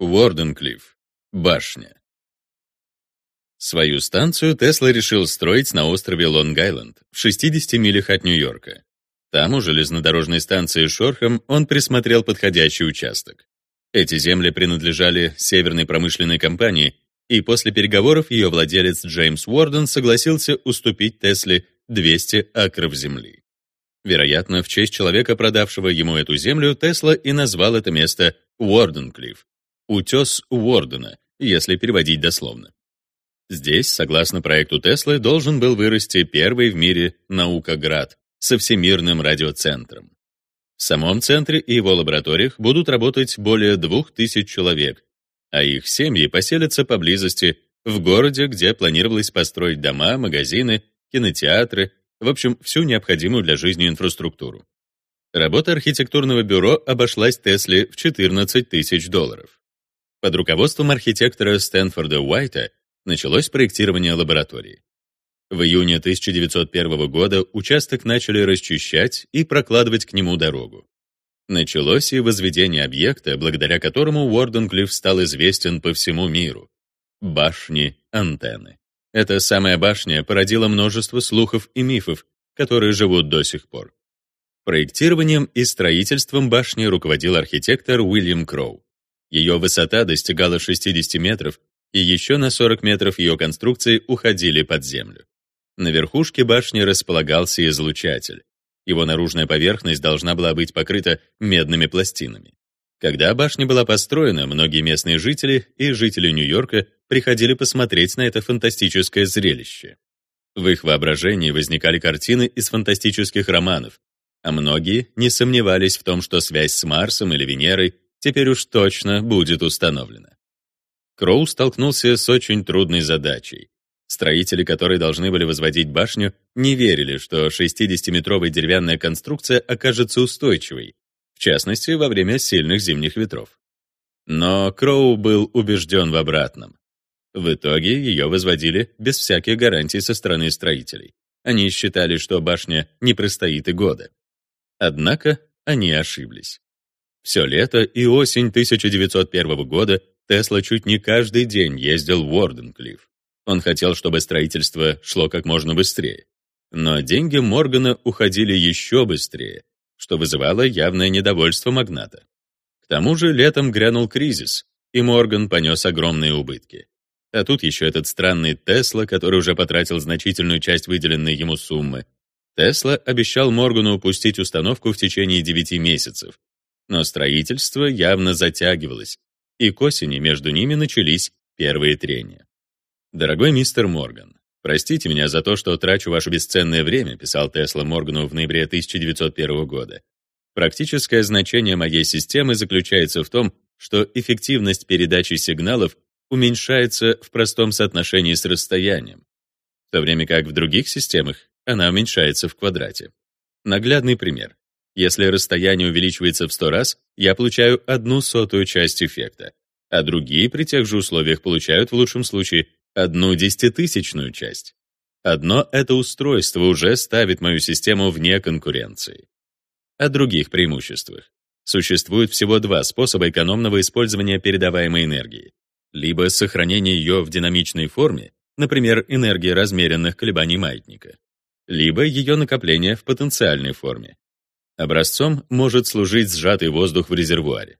Уорденклифф. Башня. Свою станцию Тесла решил строить на острове Лонг-Айленд, в 60 милях от Нью-Йорка. Там, у железнодорожной станции Шорхам, он присмотрел подходящий участок. Эти земли принадлежали Северной промышленной компании, и после переговоров ее владелец Джеймс Уорден согласился уступить Тесле 200 акров земли. Вероятно, в честь человека, продавшего ему эту землю, Тесла и назвал это место Уорденклифф, утес Уордена, если переводить дословно. Здесь, согласно проекту Теслы, должен был вырасти первый в мире наукоград со всемирным радиоцентром. В самом центре и его лабораториях будут работать более двух тысяч человек, а их семьи поселятся поблизости, в городе, где планировалось построить дома, магазины, кинотеатры, в общем, всю необходимую для жизни инфраструктуру. Работа архитектурного бюро обошлась Тесле в 14 тысяч долларов. Под руководством архитектора Стэнфорда Уайта началось проектирование лаборатории. В июне 1901 года участок начали расчищать и прокладывать к нему дорогу. Началось и возведение объекта, благодаря которому Уорденклифф стал известен по всему миру — башни-антенны. Эта самая башня породила множество слухов и мифов, которые живут до сих пор. Проектированием и строительством башни руководил архитектор Уильям Кроу. Ее высота достигала 60 метров, и еще на 40 метров ее конструкции уходили под землю. На верхушке башни располагался излучатель. Его наружная поверхность должна была быть покрыта медными пластинами. Когда башня была построена, многие местные жители и жители Нью-Йорка приходили посмотреть на это фантастическое зрелище. В их воображении возникали картины из фантастических романов, а многие не сомневались в том, что связь с Марсом или Венерой теперь уж точно будет установлена. Кроу столкнулся с очень трудной задачей. Строители, которые должны были возводить башню, не верили, что 60-метровая деревянная конструкция окажется устойчивой, в частности, во время сильных зимних ветров. Но Кроу был убежден в обратном. В итоге ее возводили без всяких гарантий со стороны строителей. Они считали, что башня не простоит и года. Однако они ошиблись. Все лето и осень 1901 года Тесла чуть не каждый день ездил в Уорденклифф. Он хотел, чтобы строительство шло как можно быстрее. Но деньги Моргана уходили еще быстрее, что вызывало явное недовольство магната. К тому же летом грянул кризис, и Морган понес огромные убытки. А тут еще этот странный Тесла, который уже потратил значительную часть выделенной ему суммы. Тесла обещал Моргану упустить установку в течение 9 месяцев. Но строительство явно затягивалось, и к осени между ними начались первые трения. «Дорогой мистер Морган, простите меня за то, что трачу ваше бесценное время», писал Тесла Моргану в ноябре 1901 года. «Практическое значение моей системы заключается в том, что эффективность передачи сигналов уменьшается в простом соотношении с расстоянием, в то время как в других системах она уменьшается в квадрате. Наглядный пример. Если расстояние увеличивается в 100 раз, я получаю одну сотую часть эффекта, а другие при тех же условиях получают в лучшем случае одну десятитысячную часть. Одно это устройство уже ставит мою систему вне конкуренции. О других преимуществах. Существует всего два способа экономного использования передаваемой энергии. Либо сохранение ее в динамичной форме, например, энергия размеренных колебаний маятника, либо ее накопление в потенциальной форме. Образцом может служить сжатый воздух в резервуаре.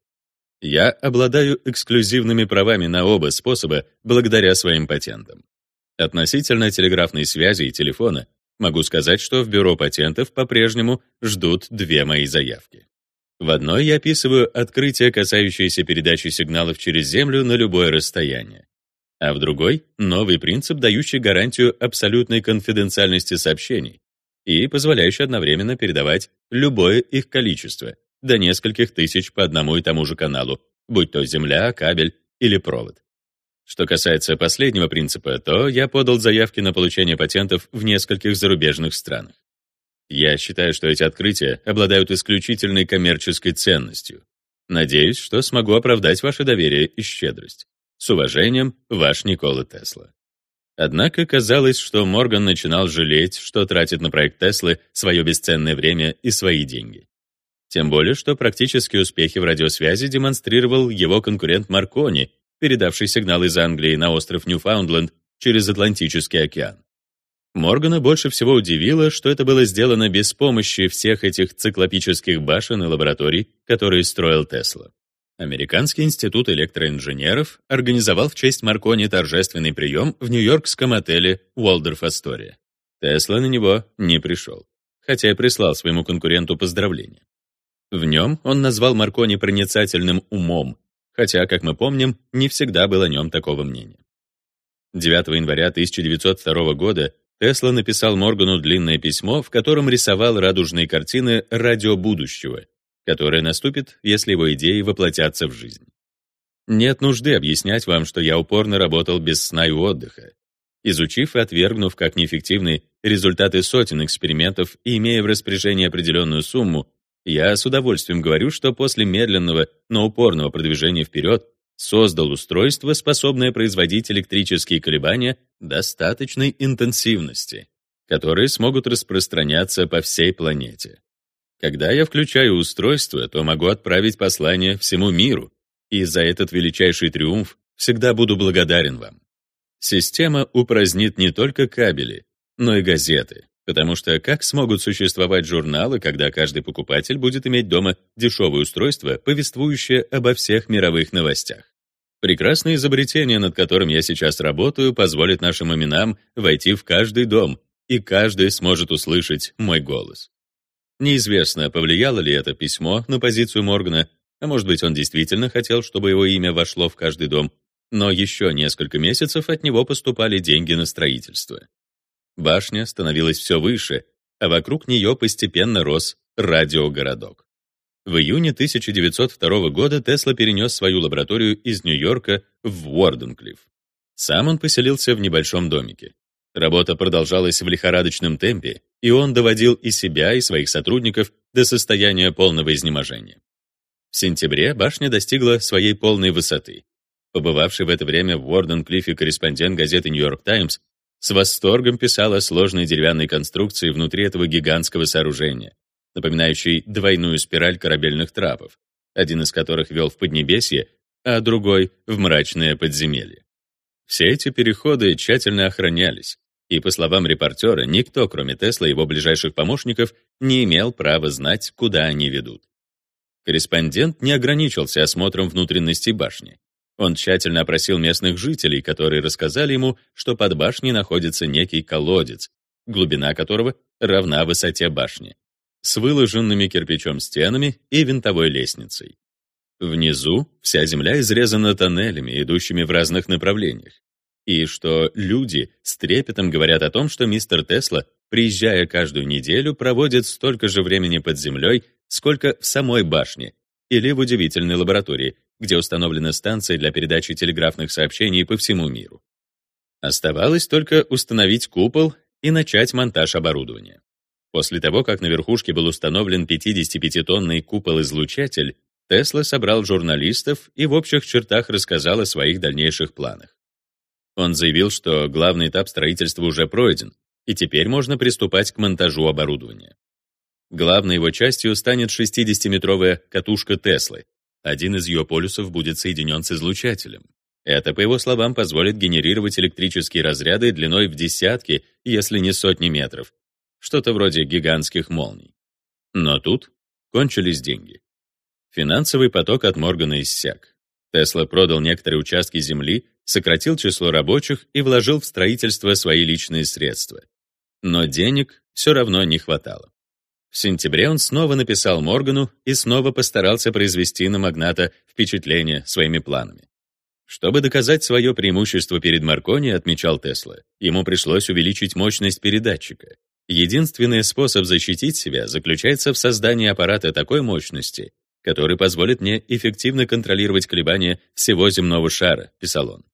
Я обладаю эксклюзивными правами на оба способа благодаря своим патентам. Относительно телеграфной связи и телефона могу сказать, что в бюро патентов по-прежнему ждут две мои заявки. В одной я описываю открытие, касающееся передачи сигналов через Землю на любое расстояние, а в другой — новый принцип, дающий гарантию абсолютной конфиденциальности сообщений и позволяющий одновременно передавать любое их количество — до нескольких тысяч по одному и тому же каналу, будь то земля, кабель или провод. Что касается последнего принципа, то я подал заявки на получение патентов в нескольких зарубежных странах. Я считаю, что эти открытия обладают исключительной коммерческой ценностью. Надеюсь, что смогу оправдать ваше доверие и щедрость. С уважением, ваш Никола Тесла. Однако казалось, что Морган начинал жалеть, что тратит на проект Теслы свое бесценное время и свои деньги. Тем более, что практические успехи в радиосвязи демонстрировал его конкурент Маркони, передавший сигнал из Англии на остров Ньюфаундленд через Атлантический океан. Моргана больше всего удивило, что это было сделано без помощи всех этих циклопических башен и лабораторий, которые строил Тесла. Американский институт электроинженеров организовал в честь Маркони торжественный прием в нью-йоркском отеле Уолдорф Астория. Тесла на него не пришел, хотя и прислал своему конкуренту поздравления. В нем он назвал Маркони проницательным умом, хотя, как мы помним, не всегда было о нем такого мнения. 9 января 1902 года Тесла написал Моргану длинное письмо, в котором рисовал радужные картины радио будущего, которое наступит, если его идеи воплотятся в жизнь. Нет нужды объяснять вам, что я упорно работал без сна и отдыха. Изучив и отвергнув как неэффективные результаты сотен экспериментов и имея в распоряжении определенную сумму, я с удовольствием говорю, что после медленного, но упорного продвижения вперед создал устройство, способное производить электрические колебания достаточной интенсивности, которые смогут распространяться по всей планете. Когда я включаю устройство, то могу отправить послание всему миру, и за этот величайший триумф всегда буду благодарен вам. Система упразднит не только кабели, но и газеты, потому что как смогут существовать журналы, когда каждый покупатель будет иметь дома дешевое устройство, повествующее обо всех мировых новостях? Прекрасное изобретение, над которым я сейчас работаю, позволит нашим именам войти в каждый дом, и каждый сможет услышать мой голос. Неизвестно, повлияло ли это письмо на позицию Моргана, а может быть, он действительно хотел, чтобы его имя вошло в каждый дом, но еще несколько месяцев от него поступали деньги на строительство. Башня становилась все выше, а вокруг нее постепенно рос радиогородок. В июне 1902 года Тесла перенес свою лабораторию из Нью-Йорка в Уорденклифф. Сам он поселился в небольшом домике. Работа продолжалась в лихорадочном темпе, и он доводил и себя, и своих сотрудников до состояния полного изнеможения. В сентябре башня достигла своей полной высоты. Побывавший в это время в Уорден-Клиффе корреспондент газеты «Нью-Йорк Таймс» с восторгом писал о сложной деревянной конструкции внутри этого гигантского сооружения, напоминающий двойную спираль корабельных трапов, один из которых вел в Поднебесье, а другой — в мрачное подземелье. Все эти переходы тщательно охранялись, и, по словам репортера, никто, кроме Тесла и его ближайших помощников, не имел права знать, куда они ведут. Корреспондент не ограничился осмотром внутренности башни. Он тщательно опросил местных жителей, которые рассказали ему, что под башней находится некий колодец, глубина которого равна высоте башни с выложенными кирпичом стенами и винтовой лестницей. Внизу вся земля изрезана тоннелями, идущими в разных направлениях. И что люди с трепетом говорят о том, что мистер Тесла, приезжая каждую неделю, проводит столько же времени под землей, сколько в самой башне или в удивительной лаборатории, где установлена станция для передачи телеграфных сообщений по всему миру. Оставалось только установить купол и начать монтаж оборудования. После того, как на верхушке был установлен 55-тонный купол-излучатель, Тесла собрал журналистов и в общих чертах рассказал о своих дальнейших планах. Он заявил, что главный этап строительства уже пройден, и теперь можно приступать к монтажу оборудования. Главной его частью станет 60-метровая катушка Теслы. Один из ее полюсов будет соединен с излучателем. Это, по его словам, позволит генерировать электрические разряды длиной в десятки, если не сотни метров, что-то вроде гигантских молний. Но тут кончились деньги. Финансовый поток от Моргана иссяк. Тесла продал некоторые участки земли, сократил число рабочих и вложил в строительство свои личные средства. Но денег все равно не хватало. В сентябре он снова написал Моргану и снова постарался произвести на магната впечатление своими планами. Чтобы доказать свое преимущество перед Маркони, отмечал Тесла, ему пришлось увеличить мощность передатчика. Единственный способ защитить себя заключается в создании аппарата такой мощности, который позволит мне эффективно контролировать колебания всего земного шара, писал он.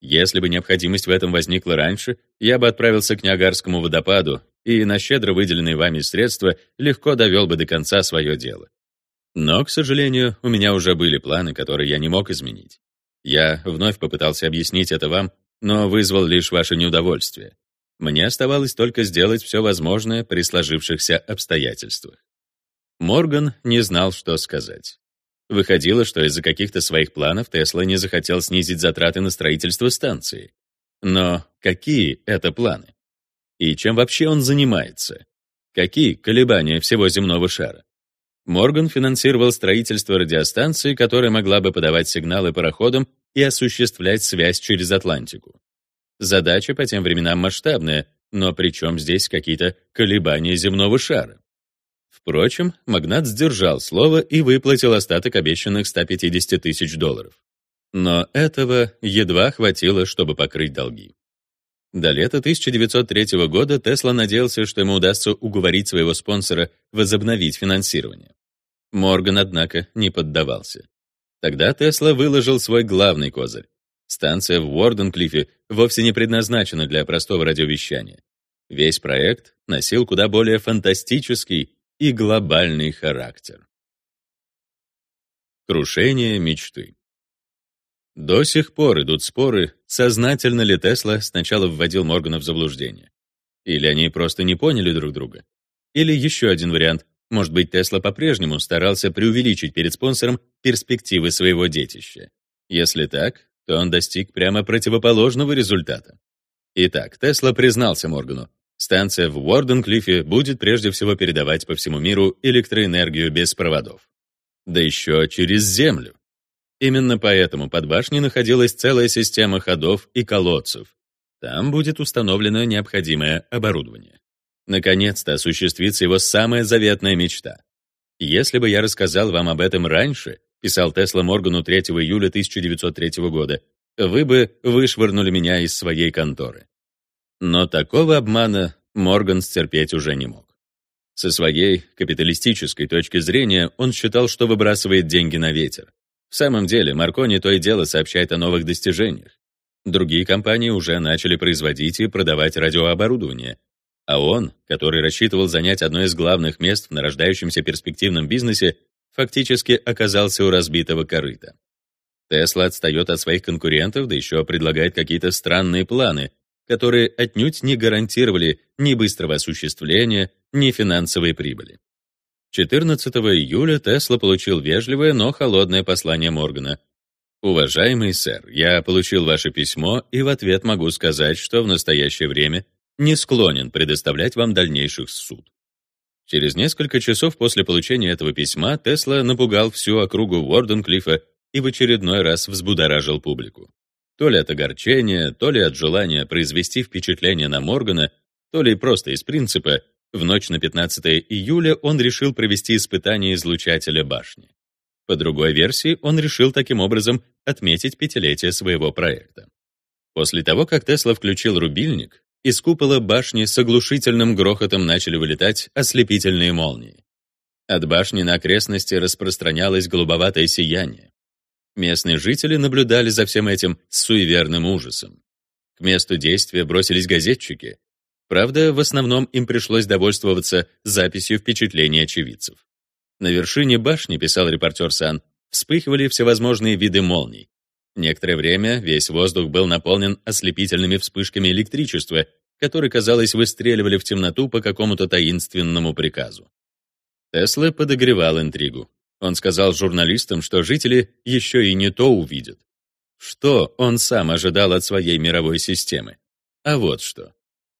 Если бы необходимость в этом возникла раньше, я бы отправился к Ниагарскому водопаду и на щедро выделенные вами средства легко довел бы до конца свое дело. Но, к сожалению, у меня уже были планы, которые я не мог изменить. Я вновь попытался объяснить это вам, но вызвал лишь ваше неудовольствие. Мне оставалось только сделать все возможное при сложившихся обстоятельствах. Морган не знал, что сказать. Выходило, что из-за каких-то своих планов Тесла не захотел снизить затраты на строительство станции. Но какие это планы? И чем вообще он занимается? Какие колебания всего земного шара? Морган финансировал строительство радиостанции, которая могла бы подавать сигналы пароходам и осуществлять связь через Атлантику. Задача по тем временам масштабная, но при чем здесь какие-то колебания земного шара? Впрочем, магнат сдержал слово и выплатил остаток обещанных 150 тысяч долларов. Но этого едва хватило, чтобы покрыть долги. До лета 1903 года Тесла надеялся, что ему удастся уговорить своего спонсора возобновить финансирование. Морган, однако, не поддавался. Тогда Тесла выложил свой главный козырь. Станция в Уорденклифе вовсе не предназначена для простого радиовещания. Весь проект носил куда более фантастический и глобальный характер. Крушение мечты. До сих пор идут споры, сознательно ли Тесла сначала вводил Моргана в заблуждение. Или они просто не поняли друг друга. Или еще один вариант. Может быть, Тесла по-прежнему старался преувеличить перед спонсором перспективы своего детища. Если так, то он достиг прямо противоположного результата. Итак, Тесла признался Моргану, Станция в Уорденклифе будет прежде всего передавать по всему миру электроэнергию без проводов. Да еще через землю. Именно поэтому под башней находилась целая система ходов и колодцев. Там будет установлено необходимое оборудование. Наконец-то осуществится его самая заветная мечта. Если бы я рассказал вам об этом раньше, писал Тесла Моргану 3 июля 1903 года, вы бы вышвырнули меня из своей конторы. Но такого обмана Морган стерпеть уже не мог. Со своей капиталистической точки зрения он считал, что выбрасывает деньги на ветер. В самом деле, Маркони то и дело сообщает о новых достижениях. Другие компании уже начали производить и продавать радиооборудование, а он, который рассчитывал занять одно из главных мест в нарождающемся перспективном бизнесе, фактически оказался у разбитого корыта. Тесла отстает от своих конкурентов, да еще предлагает какие-то странные планы, которые отнюдь не гарантировали ни быстрого осуществления, ни финансовой прибыли. 14 июля Тесла получил вежливое, но холодное послание Моргана. «Уважаемый сэр, я получил ваше письмо и в ответ могу сказать, что в настоящее время не склонен предоставлять вам дальнейших суд». Через несколько часов после получения этого письма Тесла напугал всю округу Уорденклифа и в очередной раз взбудоражил публику. То ли от огорчения, то ли от желания произвести впечатление на Моргана, то ли просто из принципа, в ночь на 15 июля он решил провести испытание излучателя башни. По другой версии, он решил таким образом отметить пятилетие своего проекта. После того, как Тесла включил рубильник, из купола башни с оглушительным грохотом начали вылетать ослепительные молнии. От башни на окрестности распространялось голубоватое сияние. Местные жители наблюдали за всем этим с суеверным ужасом. К месту действия бросились газетчики. Правда, в основном им пришлось довольствоваться записью впечатлений очевидцев. На вершине башни, писал репортер Сан, вспыхивали всевозможные виды молний. Некоторое время весь воздух был наполнен ослепительными вспышками электричества, которые, казалось, выстреливали в темноту по какому-то таинственному приказу. Тесла подогревал интригу. Он сказал журналистам, что жители еще и не то увидят. Что он сам ожидал от своей мировой системы? А вот что.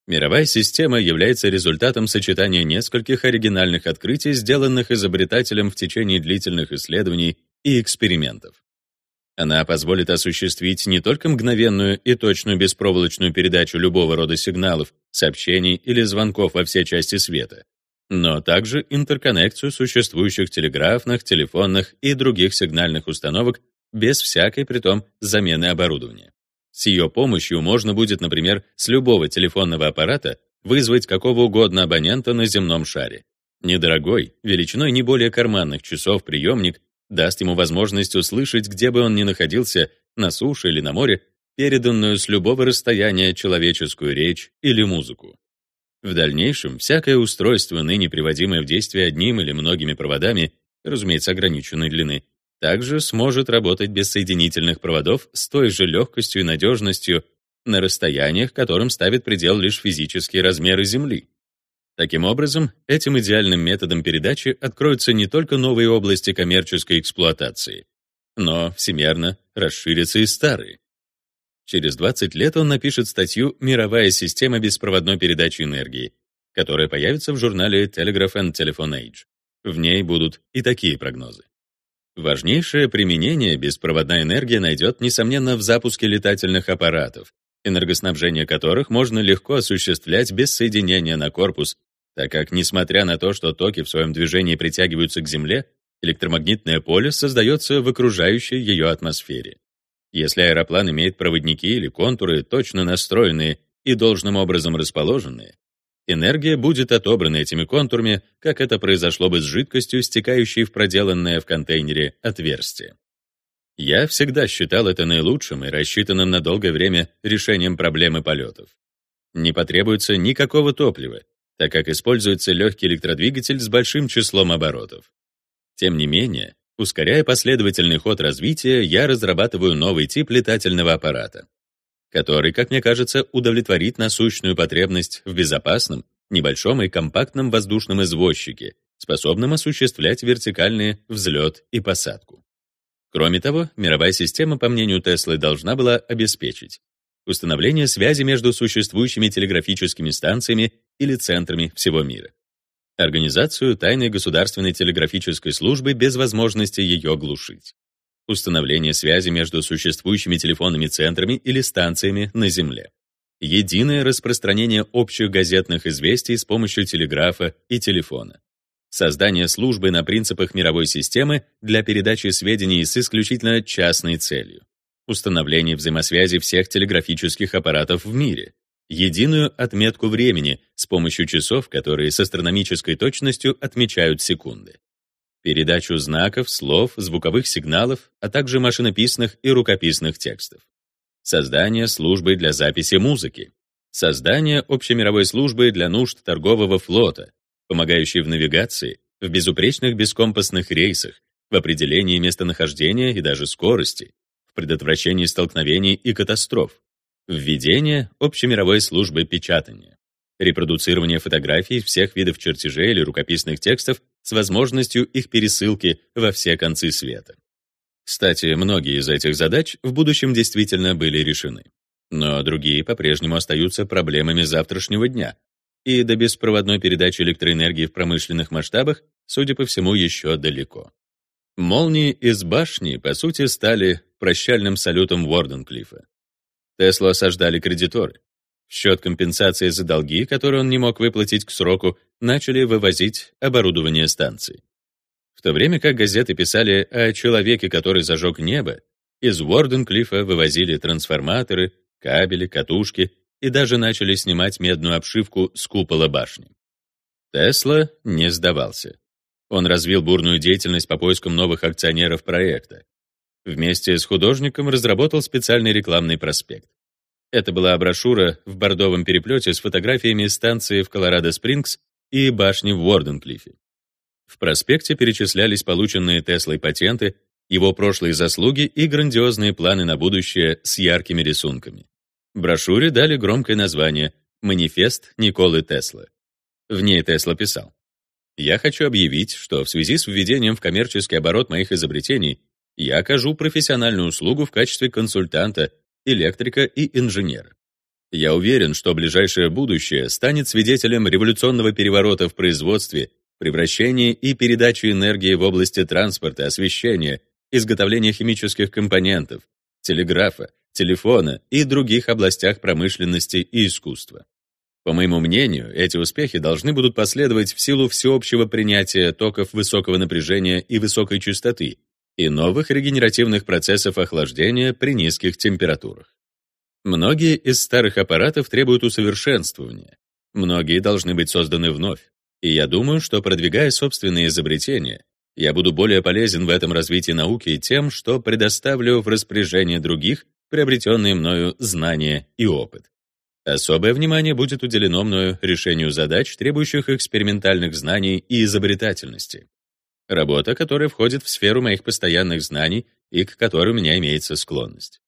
Мировая система является результатом сочетания нескольких оригинальных открытий, сделанных изобретателем в течение длительных исследований и экспериментов. Она позволит осуществить не только мгновенную и точную беспроволочную передачу любого рода сигналов, сообщений или звонков во все части света, но также интерконнекцию существующих телеграфных, телефонных и других сигнальных установок без всякой притом замены оборудования. С ее помощью можно будет, например, с любого телефонного аппарата вызвать какого угодно абонента на земном шаре. Недорогой, величиной не более карманных часов приемник даст ему возможность услышать, где бы он ни находился, на суше или на море, переданную с любого расстояния человеческую речь или музыку. В дальнейшем всякое устройство, ныне приводимое в действие одним или многими проводами, разумеется, ограниченной длины, также сможет работать без соединительных проводов с той же легкостью и надежностью на расстояниях, которым ставит предел лишь физические размеры Земли. Таким образом, этим идеальным методом передачи откроются не только новые области коммерческой эксплуатации, но всемерно расширятся и старые. Через 20 лет он напишет статью «Мировая система беспроводной передачи энергии», которая появится в журнале Telegraph and Telephone Age. В ней будут и такие прогнозы. Важнейшее применение беспроводная энергия найдет, несомненно, в запуске летательных аппаратов, энергоснабжение которых можно легко осуществлять без соединения на корпус так как, несмотря на то, что токи в своем движении притягиваются к Земле, электромагнитное поле создается в окружающей ее атмосфере. Если аэроплан имеет проводники или контуры, точно настроенные и должным образом расположенные, энергия будет отобрана этими контурами, как это произошло бы с жидкостью, стекающей в проделанное в контейнере отверстие. Я всегда считал это наилучшим и рассчитанным на долгое время решением проблемы полетов. Не потребуется никакого топлива, так как используется легкий электродвигатель с большим числом оборотов. Тем не менее, ускоряя последовательный ход развития, я разрабатываю новый тип летательного аппарата, который, как мне кажется, удовлетворит насущную потребность в безопасном, небольшом и компактном воздушном извозчике, способном осуществлять вертикальный взлет и посадку. Кроме того, мировая система, по мнению Теслы, должна была обеспечить установление связи между существующими телеграфическими станциями или центрами всего мира. Организацию тайной государственной телеграфической службы без возможности ее глушить. Установление связи между существующими телефонными центрами или станциями на Земле. Единое распространение общих газетных известий с помощью телеграфа и телефона. Создание службы на принципах мировой системы для передачи сведений с исключительно частной целью установление взаимосвязи всех телеграфических аппаратов в мире, единую отметку времени с помощью часов, которые с астрономической точностью отмечают секунды, передачу знаков, слов, звуковых сигналов, а также машинописных и рукописных текстов, создание службы для записи музыки, создание общемировой службы для нужд торгового флота, помогающей в навигации, в безупречных бескомпасных рейсах, в определении местонахождения и даже скорости, предотвращении столкновений и катастроф, введение общемировой службы печатания, репродуцирование фотографий всех видов чертежей или рукописных текстов с возможностью их пересылки во все концы света. Кстати, многие из этих задач в будущем действительно были решены. Но другие по-прежнему остаются проблемами завтрашнего дня, и до беспроводной передачи электроэнергии в промышленных масштабах, судя по всему, еще далеко. Молнии из башни, по сути, стали прощальным салютом Уорденклифа. Теслу осаждали кредиторы. В счет компенсации за долги, которые он не мог выплатить к сроку, начали вывозить оборудование станции. В то время как газеты писали о человеке, который зажег небо, из Уорденклифа вывозили трансформаторы, кабели, катушки и даже начали снимать медную обшивку с купола башни. Тесла не сдавался. Он развил бурную деятельность по поискам новых акционеров проекта. Вместе с художником разработал специальный рекламный проспект. Это была брошюра в бордовом переплете с фотографиями станции в Колорадо-Спрингс и башни в Уорденклифе. В проспекте перечислялись полученные Теслой патенты, его прошлые заслуги и грандиозные планы на будущее с яркими рисунками. Брошюре дали громкое название «Манифест Николы Тесла». В ней Тесла писал я хочу объявить, что в связи с введением в коммерческий оборот моих изобретений я окажу профессиональную услугу в качестве консультанта, электрика и инженера. Я уверен, что ближайшее будущее станет свидетелем революционного переворота в производстве, превращении и передаче энергии в области транспорта, освещения, изготовления химических компонентов, телеграфа, телефона и других областях промышленности и искусства. По моему мнению, эти успехи должны будут последовать в силу всеобщего принятия токов высокого напряжения и высокой частоты и новых регенеративных процессов охлаждения при низких температурах. Многие из старых аппаратов требуют усовершенствования, многие должны быть созданы вновь, и я думаю, что продвигая собственные изобретения, я буду более полезен в этом развитии науки тем, что предоставлю в распоряжение других приобретенные мною знания и опыт. Особое внимание будет уделено мною решению задач, требующих экспериментальных знаний и изобретательности. Работа, которая входит в сферу моих постоянных знаний и к которой у меня имеется склонность.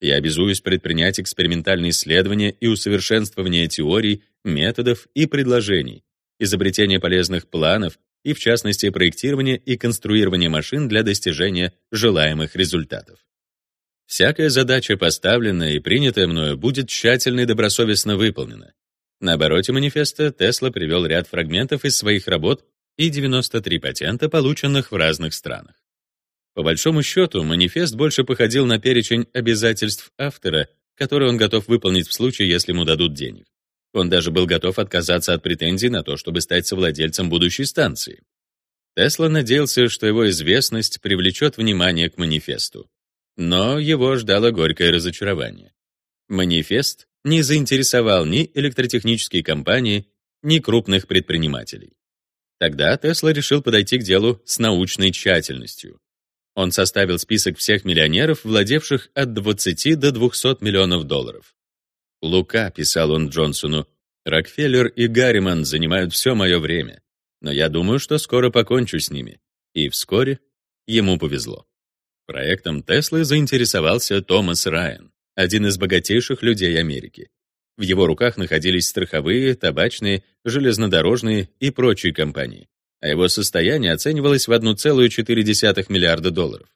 Я обязуюсь предпринять экспериментальные исследования и усовершенствование теорий, методов и предложений, изобретение полезных планов и, в частности, проектирование и конструирование машин для достижения желаемых результатов. Всякая задача, поставленная и принятая мною, будет тщательно и добросовестно выполнена. На обороте манифеста Тесла привел ряд фрагментов из своих работ и 93 патента, полученных в разных странах. По большому счету, манифест больше походил на перечень обязательств автора, которые он готов выполнить в случае, если ему дадут денег. Он даже был готов отказаться от претензий на то, чтобы стать совладельцем будущей станции. Тесла надеялся, что его известность привлечет внимание к манифесту. Но его ждало горькое разочарование. Манифест не заинтересовал ни электротехнические компании, ни крупных предпринимателей. Тогда Тесла решил подойти к делу с научной тщательностью. Он составил список всех миллионеров, владевших от 20 до 200 миллионов долларов. «Лука», — писал он Джонсону, — «Рокфеллер и Гарриман занимают все мое время, но я думаю, что скоро покончу с ними». И вскоре ему повезло. Проектом Теслы заинтересовался Томас Райан, один из богатейших людей Америки. В его руках находились страховые, табачные, железнодорожные и прочие компании, а его состояние оценивалось в 1,4 миллиарда долларов.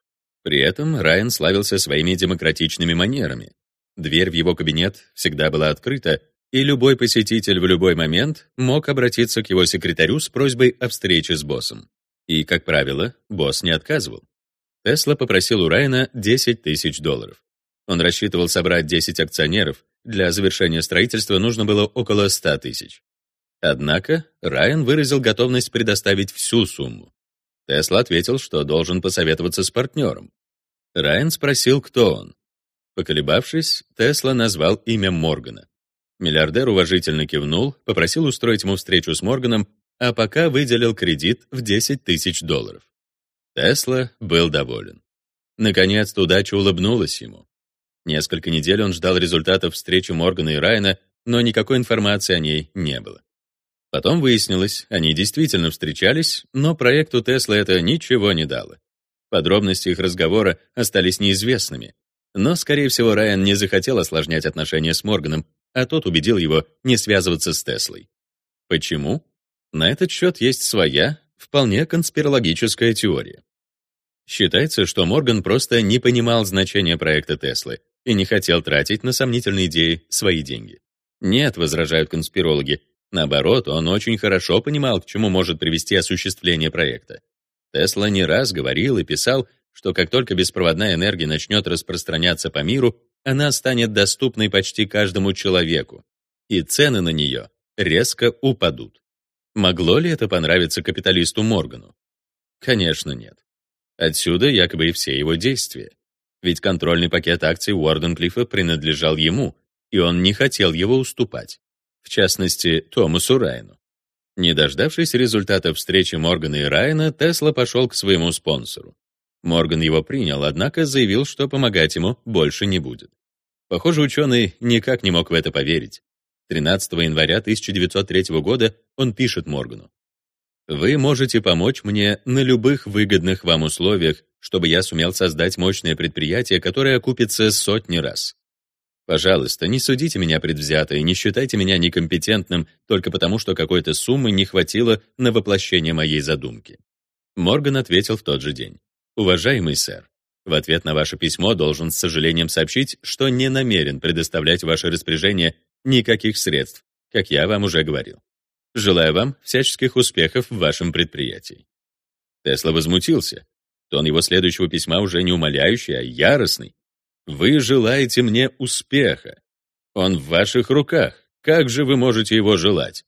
При этом Райан славился своими демократичными манерами. Дверь в его кабинет всегда была открыта, и любой посетитель в любой момент мог обратиться к его секретарю с просьбой о встрече с боссом. И, как правило, босс не отказывал. Тесла попросил у Райана 10 тысяч долларов. Он рассчитывал собрать 10 акционеров, для завершения строительства нужно было около 100 тысяч. Однако Райан выразил готовность предоставить всю сумму. Тесла ответил, что должен посоветоваться с партнером. Райан спросил, кто он. Поколебавшись, Тесла назвал имя Моргана. Миллиардер уважительно кивнул, попросил устроить ему встречу с Морганом, а пока выделил кредит в 10 тысяч долларов. Тесла был доволен. Наконец-то удача улыбнулась ему. Несколько недель он ждал результатов встречи Моргана и Райана, но никакой информации о ней не было. Потом выяснилось, они действительно встречались, но проекту Тесла это ничего не дало. Подробности их разговора остались неизвестными. Но, скорее всего, Райан не захотел осложнять отношения с Морганом, а тот убедил его не связываться с Теслой. Почему? На этот счет есть своя, вполне конспирологическая теория. Считается, что Морган просто не понимал значения проекта Теслы и не хотел тратить на сомнительные идеи свои деньги. Нет, возражают конспирологи, наоборот, он очень хорошо понимал, к чему может привести осуществление проекта. Тесла не раз говорил и писал, что как только беспроводная энергия начнет распространяться по миру, она станет доступной почти каждому человеку, и цены на нее резко упадут. Могло ли это понравиться капиталисту Моргану? Конечно, нет. Отсюда якобы и все его действия. Ведь контрольный пакет акций Уорденклиффа принадлежал ему, и он не хотел его уступать. В частности, Томасу Райну. Не дождавшись результата встречи Моргана и Райана, Тесла пошел к своему спонсору. Морган его принял, однако заявил, что помогать ему больше не будет. Похоже, ученый никак не мог в это поверить. 13 января 1903 года он пишет Моргану. Вы можете помочь мне на любых выгодных вам условиях, чтобы я сумел создать мощное предприятие, которое окупится сотни раз. Пожалуйста, не судите меня предвзято и не считайте меня некомпетентным только потому, что какой-то суммы не хватило на воплощение моей задумки. Морган ответил в тот же день. Уважаемый сэр, в ответ на ваше письмо должен с сожалением сообщить, что не намерен предоставлять в ваше распоряжение никаких средств, как я вам уже говорил. Желаю вам всяческих успехов в вашем предприятии». Тесла возмутился. Тон его следующего письма уже не умоляющий, а яростный. «Вы желаете мне успеха. Он в ваших руках. Как же вы можете его желать?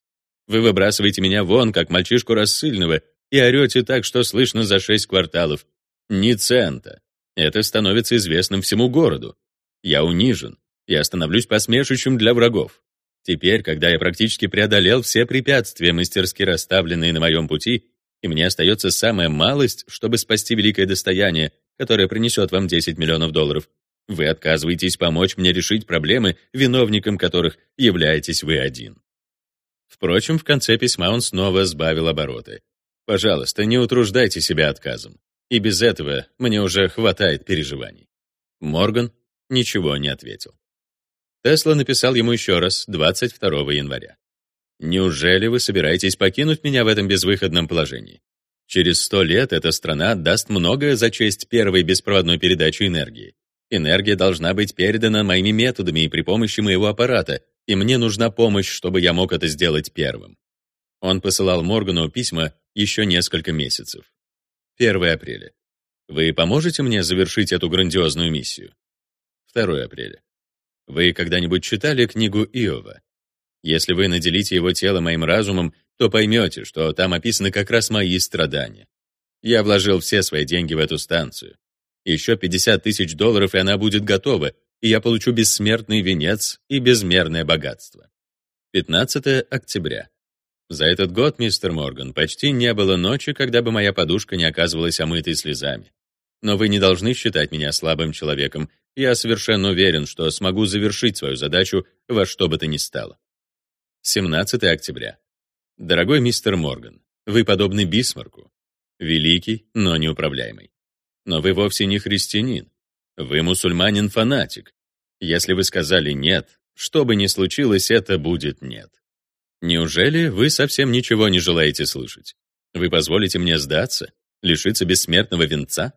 Вы выбрасываете меня вон, как мальчишку рассыльного, и орете так, что слышно за шесть кварталов. Ни цента. Это становится известным всему городу. Я унижен. Я становлюсь посмешищем для врагов. Теперь, когда я практически преодолел все препятствия, мастерски расставленные на моем пути, и мне остается самая малость, чтобы спасти великое достояние, которое принесет вам 10 миллионов долларов, вы отказываетесь помочь мне решить проблемы, виновником которых являетесь вы один. Впрочем, в конце письма он снова сбавил обороты. «Пожалуйста, не утруждайте себя отказом. И без этого мне уже хватает переживаний». Морган ничего не ответил. Тесла написал ему еще раз 22 января. Неужели вы собираетесь покинуть меня в этом безвыходном положении? Через сто лет эта страна даст многое за честь первой беспроводной передачи энергии. Энергия должна быть передана моими методами и при помощи моего аппарата, и мне нужна помощь, чтобы я мог это сделать первым. Он посылал Моргану письма еще несколько месяцев. 1 апреля. Вы поможете мне завершить эту грандиозную миссию? 2 апреля. Вы когда-нибудь читали книгу Иова? Если вы наделите его тело моим разумом, то поймете, что там описаны как раз мои страдания. Я вложил все свои деньги в эту станцию. Еще 50 тысяч долларов, и она будет готова, и я получу бессмертный венец и безмерное богатство. 15 октября. За этот год, мистер Морган, почти не было ночи, когда бы моя подушка не оказывалась омытой слезами. Но вы не должны считать меня слабым человеком. Я совершенно уверен, что смогу завершить свою задачу во что бы то ни стало. 17 октября. Дорогой мистер Морган, вы подобны Бисмарку. Великий, но неуправляемый. Но вы вовсе не христианин. Вы мусульманин-фанатик. Если вы сказали «нет», что бы ни случилось, это будет «нет». Неужели вы совсем ничего не желаете слышать? Вы позволите мне сдаться, лишиться бессмертного венца?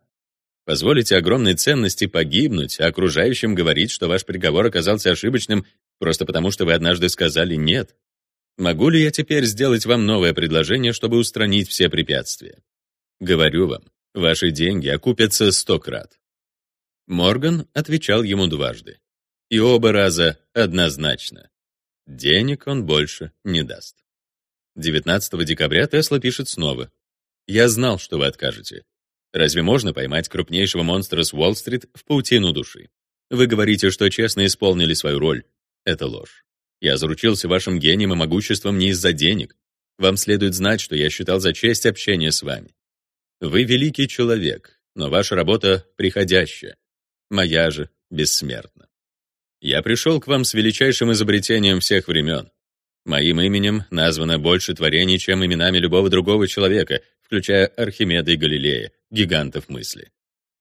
Позволите огромной ценности погибнуть, а окружающим говорить, что ваш приговор оказался ошибочным просто потому, что вы однажды сказали «нет»? Могу ли я теперь сделать вам новое предложение, чтобы устранить все препятствия? Говорю вам, Ваши деньги окупятся сто крат. Морган отвечал ему дважды. И оба раза однозначно. Денег он больше не даст. 19 декабря Тесла пишет снова. «Я знал, что вы откажете. Разве можно поймать крупнейшего монстра с Уолл-стрит в паутину души? Вы говорите, что честно исполнили свою роль. Это ложь. Я заручился вашим гением и могуществом не из-за денег. Вам следует знать, что я считал за честь общения с вами. Вы великий человек, но ваша работа приходящая. Моя же бессмертна. Я пришел к вам с величайшим изобретением всех времен. Моим именем названо больше творений, чем именами любого другого человека, включая Архимеда и Галилея, гигантов мысли.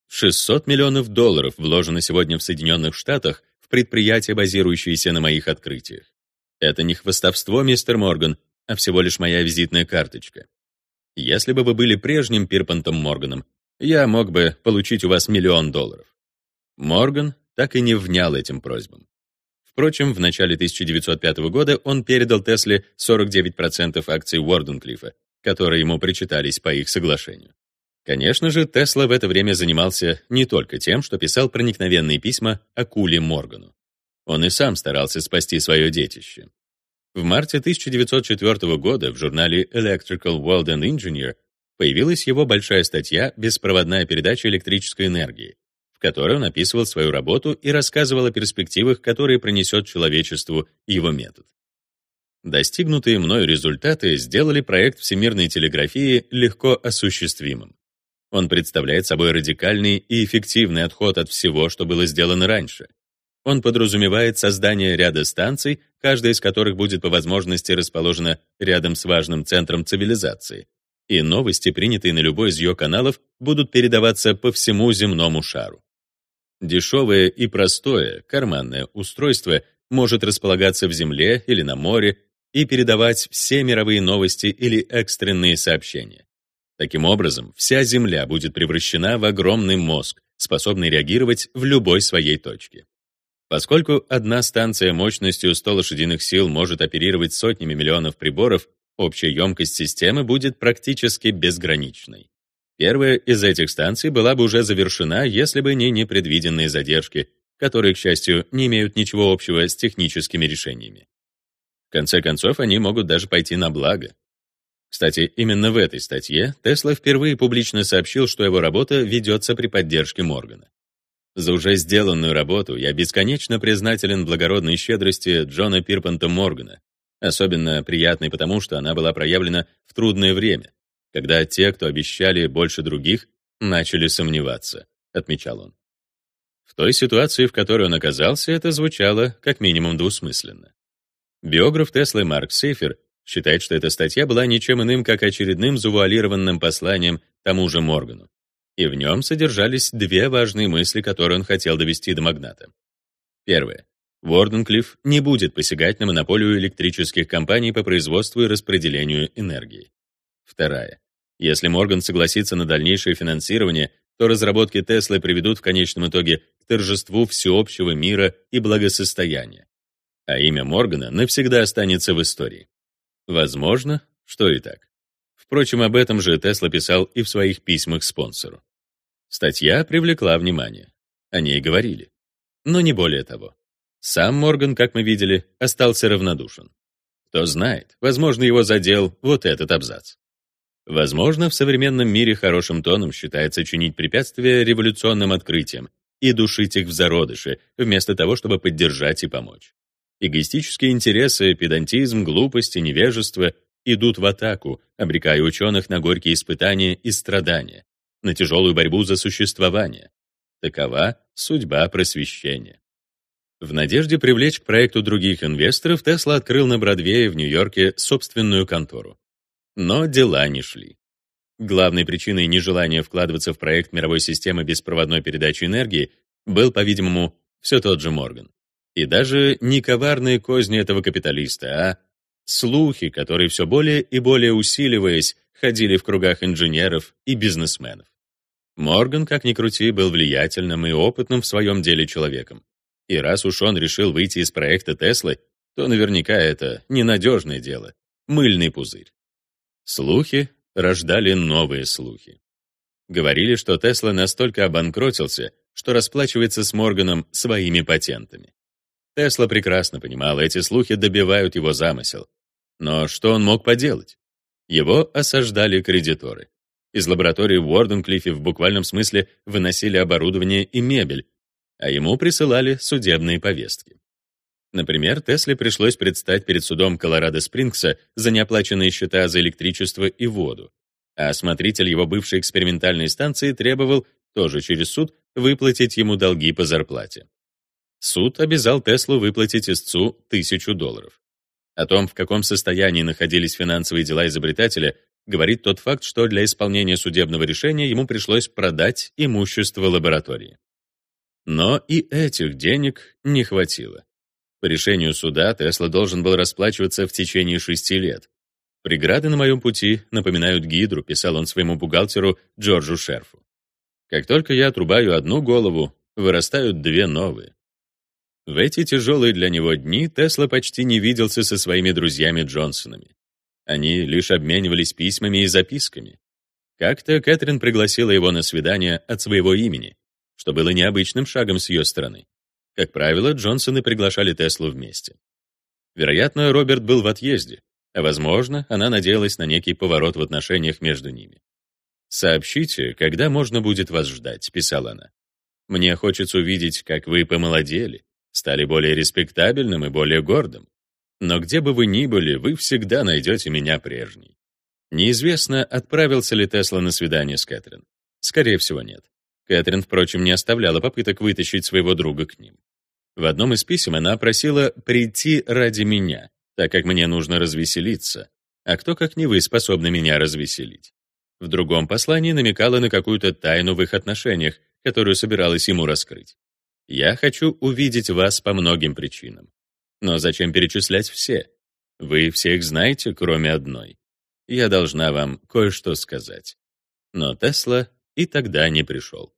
600 миллионов долларов вложено сегодня в Соединенных Штатах в предприятия, базирующиеся на моих открытиях. Это не хвастовство, мистер Морган, а всего лишь моя визитная карточка. Если бы вы были прежним Пирпантом Морганом, я мог бы получить у вас миллион долларов. Морган так и не внял этим просьбам. Впрочем, в начале 1905 года он передал Тесле 49% акций Уорденклифа, которые ему причитались по их соглашению. Конечно же, Тесла в это время занимался не только тем, что писал проникновенные письма Акуле Моргану. Он и сам старался спасти свое детище. В марте 1904 года в журнале Electrical World and Engineer появилась его большая статья «Беспроводная передача электрической энергии», в которой он описывал свою работу и рассказывал о перспективах, которые принесет человечеству его метод. Достигнутые мною результаты сделали проект всемирной телеграфии легко осуществимым. Он представляет собой радикальный и эффективный отход от всего, что было сделано раньше. Он подразумевает создание ряда станций, каждая из которых будет по возможности расположена рядом с важным центром цивилизации. И новости, принятые на любой из ее каналов, будут передаваться по всему земному шару. Дешевое и простое карманное устройство может располагаться в земле или на море и передавать все мировые новости или экстренные сообщения. Таким образом, вся Земля будет превращена в огромный мозг, способный реагировать в любой своей точке. Поскольку одна станция мощностью 100 лошадиных сил может оперировать сотнями миллионов приборов, общая емкость системы будет практически безграничной. Первая из этих станций была бы уже завершена, если бы не непредвиденные задержки, которые, к счастью, не имеют ничего общего с техническими решениями. В конце концов, они могут даже пойти на благо. Кстати, именно в этой статье Тесла впервые публично сообщил, что его работа ведется при поддержке Моргана. За уже сделанную работу я бесконечно признателен благородной щедрости Джона Пирпанта Моргана, особенно приятной потому, что она была проявлена в трудное время, когда те, кто обещали больше других, начали сомневаться, отмечал он. В той ситуации, в которой он оказался, это звучало как минимум двусмысленно. Биограф Теслы Марк Сейфер считает, что эта статья была ничем иным, как очередным завуалированным посланием тому же Моргану и в нем содержались две важные мысли, которые он хотел довести до магната. Первое. Ворденклифф не будет посягать на монополию электрических компаний по производству и распределению энергии. Вторая. Если Морган согласится на дальнейшее финансирование, то разработки Теслы приведут в конечном итоге к торжеству всеобщего мира и благосостояния. А имя Моргана навсегда останется в истории. Возможно, что и так. Впрочем, об этом же Тесла писал и в своих письмах спонсору. Статья привлекла внимание. О ней говорили. Но не более того. Сам Морган, как мы видели, остался равнодушен. Кто знает, возможно, его задел вот этот абзац. Возможно, в современном мире хорошим тоном считается чинить препятствия революционным открытиям и душить их в зародыше, вместо того, чтобы поддержать и помочь. Эгоистические интересы, педантизм, глупость и невежество идут в атаку, обрекая ученых на горькие испытания и страдания, на тяжелую борьбу за существование. Такова судьба просвещения. В надежде привлечь к проекту других инвесторов, Тесла открыл на Бродвее в Нью-Йорке собственную контору. Но дела не шли. Главной причиной нежелания вкладываться в проект мировой системы беспроводной передачи энергии был, по-видимому, все тот же Морган. И даже не коварные козни этого капиталиста, а слухи, которые все более и более усиливаясь, ходили в кругах инженеров и бизнесменов. Морган, как ни крути, был влиятельным и опытным в своем деле человеком. И раз уж он решил выйти из проекта Теслы, то наверняка это ненадежное дело, мыльный пузырь. Слухи рождали новые слухи. Говорили, что Тесла настолько обанкротился, что расплачивается с Морганом своими патентами. Тесла прекрасно понимал, эти слухи добивают его замысел. Но что он мог поделать? Его осаждали кредиторы. Из лаборатории в Уорденклиффе в буквальном смысле выносили оборудование и мебель, а ему присылали судебные повестки. Например, Тесле пришлось предстать перед судом Колорадо-Спрингса за неоплаченные счета за электричество и воду, а осмотритель его бывшей экспериментальной станции требовал, тоже через суд, выплатить ему долги по зарплате. Суд обязал Теслу выплатить истцу тысячу долларов. О том, в каком состоянии находились финансовые дела изобретателя, говорит тот факт, что для исполнения судебного решения ему пришлось продать имущество лаборатории. Но и этих денег не хватило. По решению суда Тесла должен был расплачиваться в течение шести лет. «Преграды на моем пути напоминают гидру», писал он своему бухгалтеру Джорджу Шерфу. «Как только я отрубаю одну голову, вырастают две новые». В эти тяжелые для него дни Тесла почти не виделся со своими друзьями Джонсонами. Они лишь обменивались письмами и записками. Как-то Кэтрин пригласила его на свидание от своего имени, что было необычным шагом с ее стороны. Как правило, Джонсоны приглашали Теслу вместе. Вероятно, Роберт был в отъезде, а, возможно, она надеялась на некий поворот в отношениях между ними. «Сообщите, когда можно будет вас ждать», — писала она. «Мне хочется увидеть, как вы помолодели, стали более респектабельным и более гордым. Но где бы вы ни были, вы всегда найдете меня прежней». Неизвестно, отправился ли Тесла на свидание с Кэтрин. Скорее всего, нет. Кэтрин, впрочем, не оставляла попыток вытащить своего друга к ним. В одном из писем она просила прийти ради меня, так как мне нужно развеселиться, а кто, как не вы, способны меня развеселить. В другом послании намекала на какую-то тайну в их отношениях, которую собиралась ему раскрыть. «Я хочу увидеть вас по многим причинам. Но зачем перечислять все? Вы всех знаете, кроме одной. Я должна вам кое-что сказать». Но Тесла и тогда не пришел.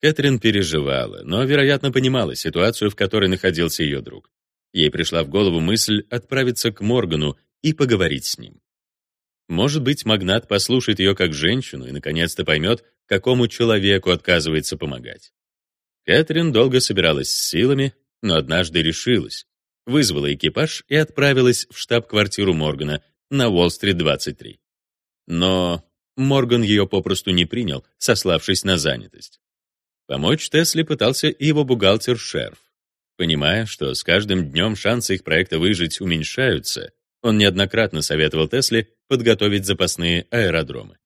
Кэтрин переживала, но, вероятно, понимала ситуацию, в которой находился ее друг. Ей пришла в голову мысль отправиться к Моргану и поговорить с ним. Может быть, магнат послушает ее как женщину и, наконец-то, поймет, какому человеку отказывается помогать. Кэтрин долго собиралась с силами, но однажды решилась, вызвала экипаж и отправилась в штаб-квартиру Моргана на Уолл-стрит 23. Но Морган ее попросту не принял, сославшись на занятость. Помочь Тесле пытался и его бухгалтер Шерф. Понимая, что с каждым днем шансы их проекта выжить уменьшаются, он неоднократно советовал Тесле подготовить запасные аэродромы.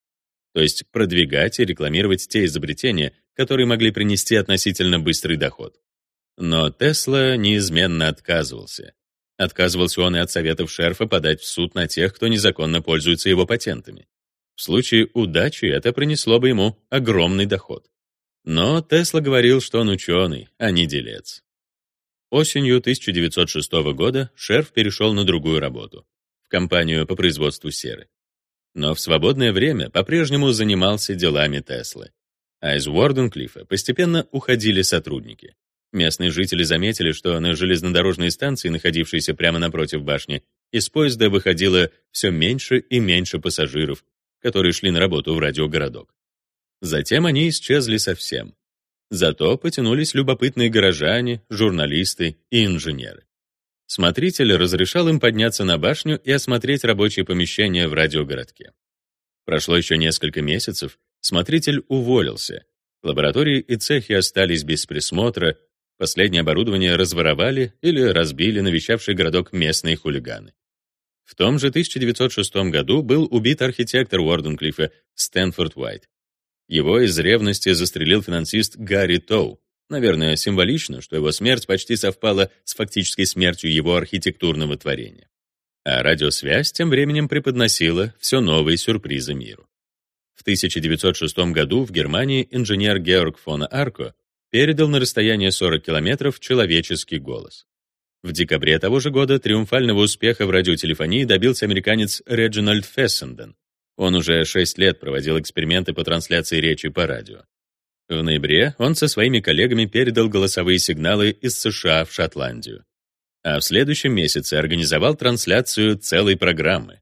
То есть продвигать и рекламировать те изобретения, которые могли принести относительно быстрый доход. Но Тесла неизменно отказывался. Отказывался он и от советов Шерфа подать в суд на тех, кто незаконно пользуется его патентами. В случае удачи это принесло бы ему огромный доход. Но Тесла говорил, что он ученый, а не делец. Осенью 1906 года Шерф перешел на другую работу — в компанию по производству серы. Но в свободное время по-прежнему занимался делами Теслы. А из Уорденклифа постепенно уходили сотрудники. Местные жители заметили, что на железнодорожной станции, находившейся прямо напротив башни, из поезда выходило все меньше и меньше пассажиров, которые шли на работу в радиогородок. Затем они исчезли совсем. Зато потянулись любопытные горожане, журналисты и инженеры. Смотритель разрешал им подняться на башню и осмотреть рабочие помещения в радиогородке. Прошло еще несколько месяцев, смотритель уволился. Лаборатории и цехи остались без присмотра, последнее оборудование разворовали или разбили навещавший городок местные хулиганы. В том же 1906 году был убит архитектор Уорденклифа Стэнфорд Уайт. Его из ревности застрелил финансист Гарри Тоу. Наверное, символично, что его смерть почти совпала с фактической смертью его архитектурного творения. А радиосвязь тем временем преподносила все новые сюрпризы миру. В 1906 году в Германии инженер Георг фон Арко передал на расстояние 40 километров человеческий голос. В декабре того же года триумфального успеха в радиотелефонии добился американец Реджинальд Фессенден, он уже 6 лет проводил эксперименты по трансляции речи по радио. В ноябре он со своими коллегами передал голосовые сигналы из США в Шотландию. А в следующем месяце организовал трансляцию целой программы.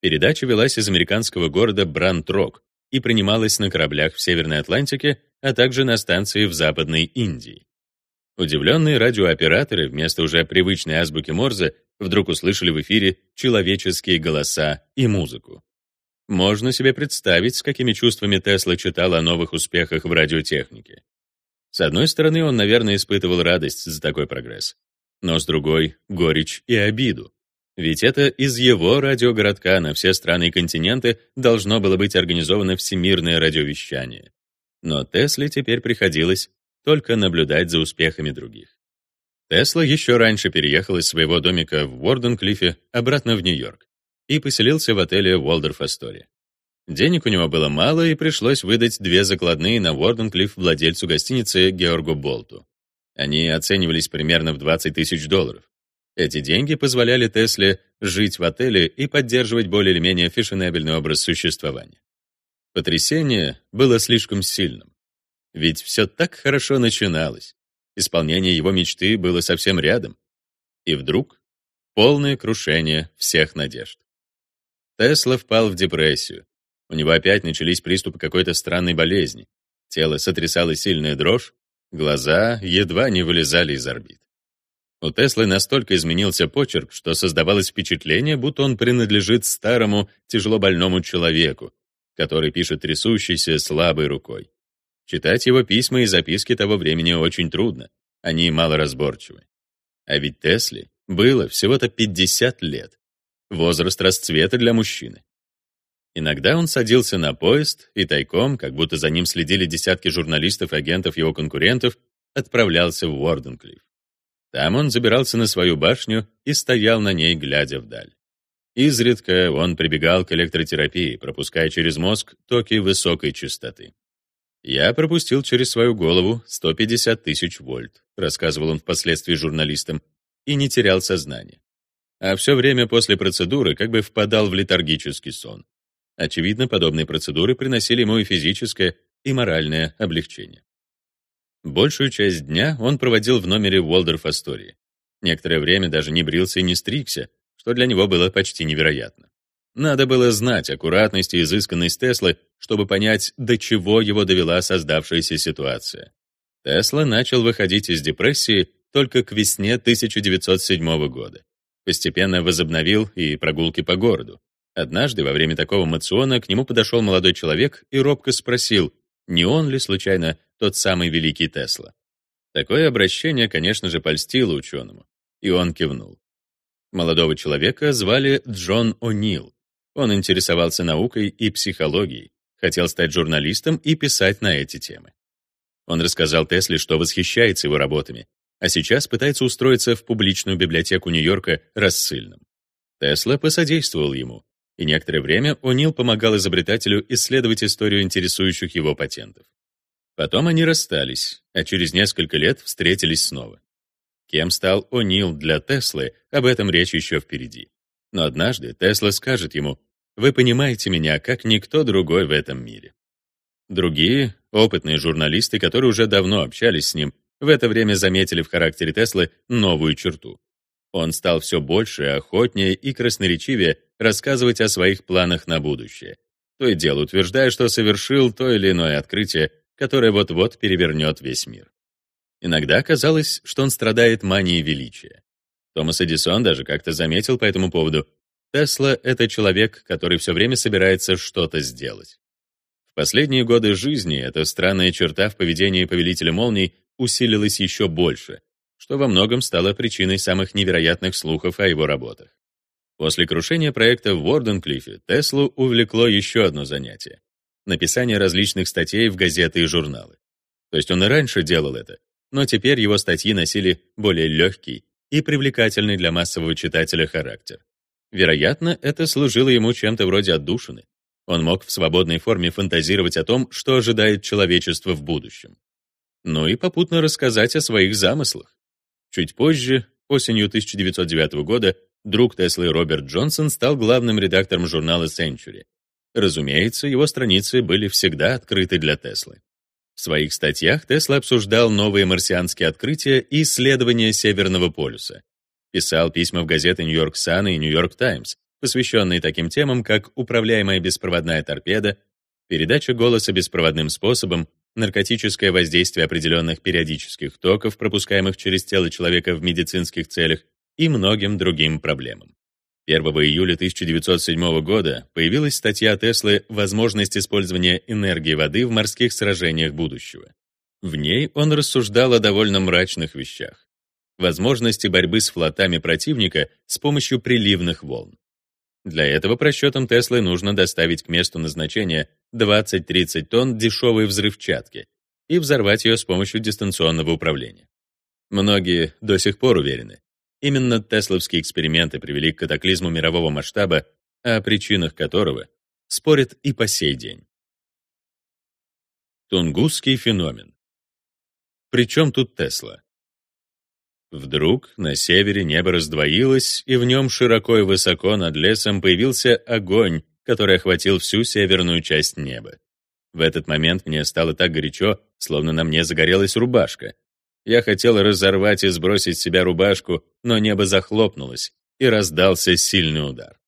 Передача велась из американского города Брантрок и принималась на кораблях в Северной Атлантике, а также на станции в Западной Индии. Удивленные радиооператоры вместо уже привычной азбуки Морзе вдруг услышали в эфире человеческие голоса и музыку. Можно себе представить, с какими чувствами Тесла читал о новых успехах в радиотехнике. С одной стороны, он, наверное, испытывал радость за такой прогресс. Но с другой — горечь и обиду. Ведь это из его радиогородка на все страны и континенты должно было быть организовано всемирное радиовещание. Но Тесле теперь приходилось только наблюдать за успехами других. Тесла еще раньше переехал из своего домика в Уорденклифе обратно в Нью-Йорк и поселился в отеле Уолдорф Астория. Денег у него было мало, и пришлось выдать две закладные на Уорденклифф владельцу гостиницы Георгу Болту. Они оценивались примерно в 20 тысяч долларов. Эти деньги позволяли Тесле жить в отеле и поддерживать более или менее фешенебельный образ существования. Потрясение было слишком сильным. Ведь все так хорошо начиналось. Исполнение его мечты было совсем рядом. И вдруг полное крушение всех надежд. Тесла впал в депрессию. У него опять начались приступы какой-то странной болезни. Тело сотрясало сильная дрожь, глаза едва не вылезали из орбит. У Теслы настолько изменился почерк, что создавалось впечатление, будто он принадлежит старому, тяжело больному человеку, который пишет трясущейся, слабой рукой. Читать его письма и записки того времени очень трудно, они малоразборчивы. А ведь Тесле было всего-то 50 лет. Возраст расцвета для мужчины. Иногда он садился на поезд и тайком, как будто за ним следили десятки журналистов и агентов его конкурентов, отправлялся в Уорденклифф. Там он забирался на свою башню и стоял на ней, глядя вдаль. Изредка он прибегал к электротерапии, пропуская через мозг токи высокой частоты. «Я пропустил через свою голову 150 тысяч вольт», рассказывал он впоследствии журналистам, и не терял сознание а все время после процедуры как бы впадал в летаргический сон. Очевидно, подобные процедуры приносили ему и физическое, и моральное облегчение. Большую часть дня он проводил в номере Уолдорф Астории. Некоторое время даже не брился и не стригся, что для него было почти невероятно. Надо было знать аккуратность и изысканность Теслы, чтобы понять, до чего его довела создавшаяся ситуация. Тесла начал выходить из депрессии только к весне 1907 года. Постепенно возобновил и прогулки по городу. Однажды во время такого мациона к нему подошел молодой человек и робко спросил, не он ли случайно тот самый великий Тесла. Такое обращение, конечно же, польстило ученому, и он кивнул. Молодого человека звали Джон О'Нил. Он интересовался наукой и психологией, хотел стать журналистом и писать на эти темы. Он рассказал Тесле, что восхищается его работами, а сейчас пытается устроиться в публичную библиотеку Нью-Йорка рассыльным. Тесла посодействовал ему, и некоторое время О'Нил помогал изобретателю исследовать историю интересующих его патентов. Потом они расстались, а через несколько лет встретились снова. Кем стал О'Нил для Теслы, об этом речь еще впереди. Но однажды Тесла скажет ему, «Вы понимаете меня, как никто другой в этом мире». Другие, опытные журналисты, которые уже давно общались с ним, в это время заметили в характере Теслы новую черту. Он стал все больше, охотнее и красноречивее рассказывать о своих планах на будущее, то и дело утверждая, что совершил то или иное открытие, которое вот-вот перевернет весь мир. Иногда казалось, что он страдает манией величия. Томас Эдисон даже как-то заметил по этому поводу, Тесла — это человек, который все время собирается что-то сделать. В последние годы жизни эта странная черта в поведении повелителя молний усилилась еще больше, что во многом стало причиной самых невероятных слухов о его работах. После крушения проекта в Уорденклиффе Теслу увлекло еще одно занятие — написание различных статей в газеты и журналы. То есть он и раньше делал это, но теперь его статьи носили более легкий и привлекательный для массового читателя характер. Вероятно, это служило ему чем-то вроде отдушины. Он мог в свободной форме фантазировать о том, что ожидает человечество в будущем. Ну и попутно рассказать о своих замыслах. Чуть позже, осенью 1909 года, Друг Теслы Роберт Джонсон стал главным редактором журнала Century. Разумеется, его страницы были всегда открыты для Теслы. В своих статьях Тесла обсуждал новые марсианские открытия и исследования Северного полюса. Писал письма в газеты «Нью-Йорк Сан» и «Нью-Йорк Таймс», посвященные таким темам, как управляемая беспроводная торпеда, передача голоса беспроводным способом, наркотическое воздействие определенных периодических токов, пропускаемых через тело человека в медицинских целях, и многим другим проблемам. 1 июля 1907 года появилась статья Теслы «Возможность использования энергии воды в морских сражениях будущего». В ней он рассуждал о довольно мрачных вещах. Возможности борьбы с флотами противника с помощью приливных волн. Для этого просчетам Теслы нужно доставить к месту назначения 20-30 тонн дешевой взрывчатки и взорвать ее с помощью дистанционного управления. Многие до сих пор уверены, Именно тесловские эксперименты привели к катаклизму мирового масштаба, о причинах которого спорят и по сей день. Тунгусский феномен. Причем тут Тесла? Вдруг на севере небо раздвоилось, и в нем широко и высоко над лесом появился огонь, который охватил всю северную часть неба. В этот момент мне стало так горячо, словно на мне загорелась рубашка, я хотел разорвать и сбросить с себя рубашку, но небо захлопнулось, и раздался сильный удар.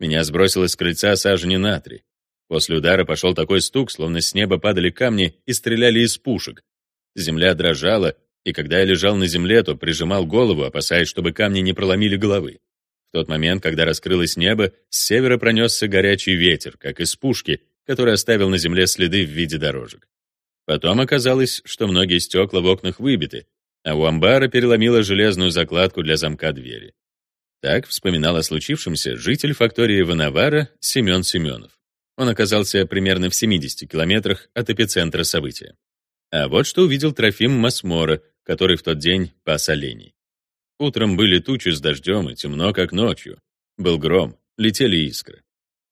Меня сбросило с крыльца сажени на три. После удара пошел такой стук, словно с неба падали камни и стреляли из пушек. Земля дрожала, и когда я лежал на земле, то прижимал голову, опасаясь, чтобы камни не проломили головы. Тот момент, когда раскрылось небо, с севера пронесся горячий ветер, как из пушки, который оставил на земле следы в виде дорожек. Потом оказалось, что многие стекла в окнах выбиты, а у амбара переломило железную закладку для замка двери. Так вспоминал о случившемся житель фактории Ванавара Семен Семенов. Он оказался примерно в 70 километрах от эпицентра события. А вот что увидел Трофим Масмора, который в тот день пас оленей. Утром были тучи с дождем и темно, как ночью. Был гром, летели искры.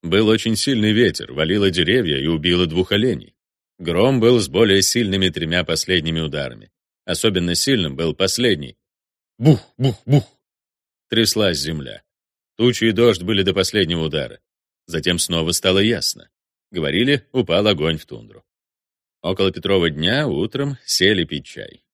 Был очень сильный ветер, валило деревья и убило двух оленей. Гром был с более сильными тремя последними ударами. Особенно сильным был последний. Бух, бух, бух. Тряслась земля. Тучи и дождь были до последнего удара. Затем снова стало ясно. Говорили, упал огонь в тундру. Около Петрова дня утром сели пить чай.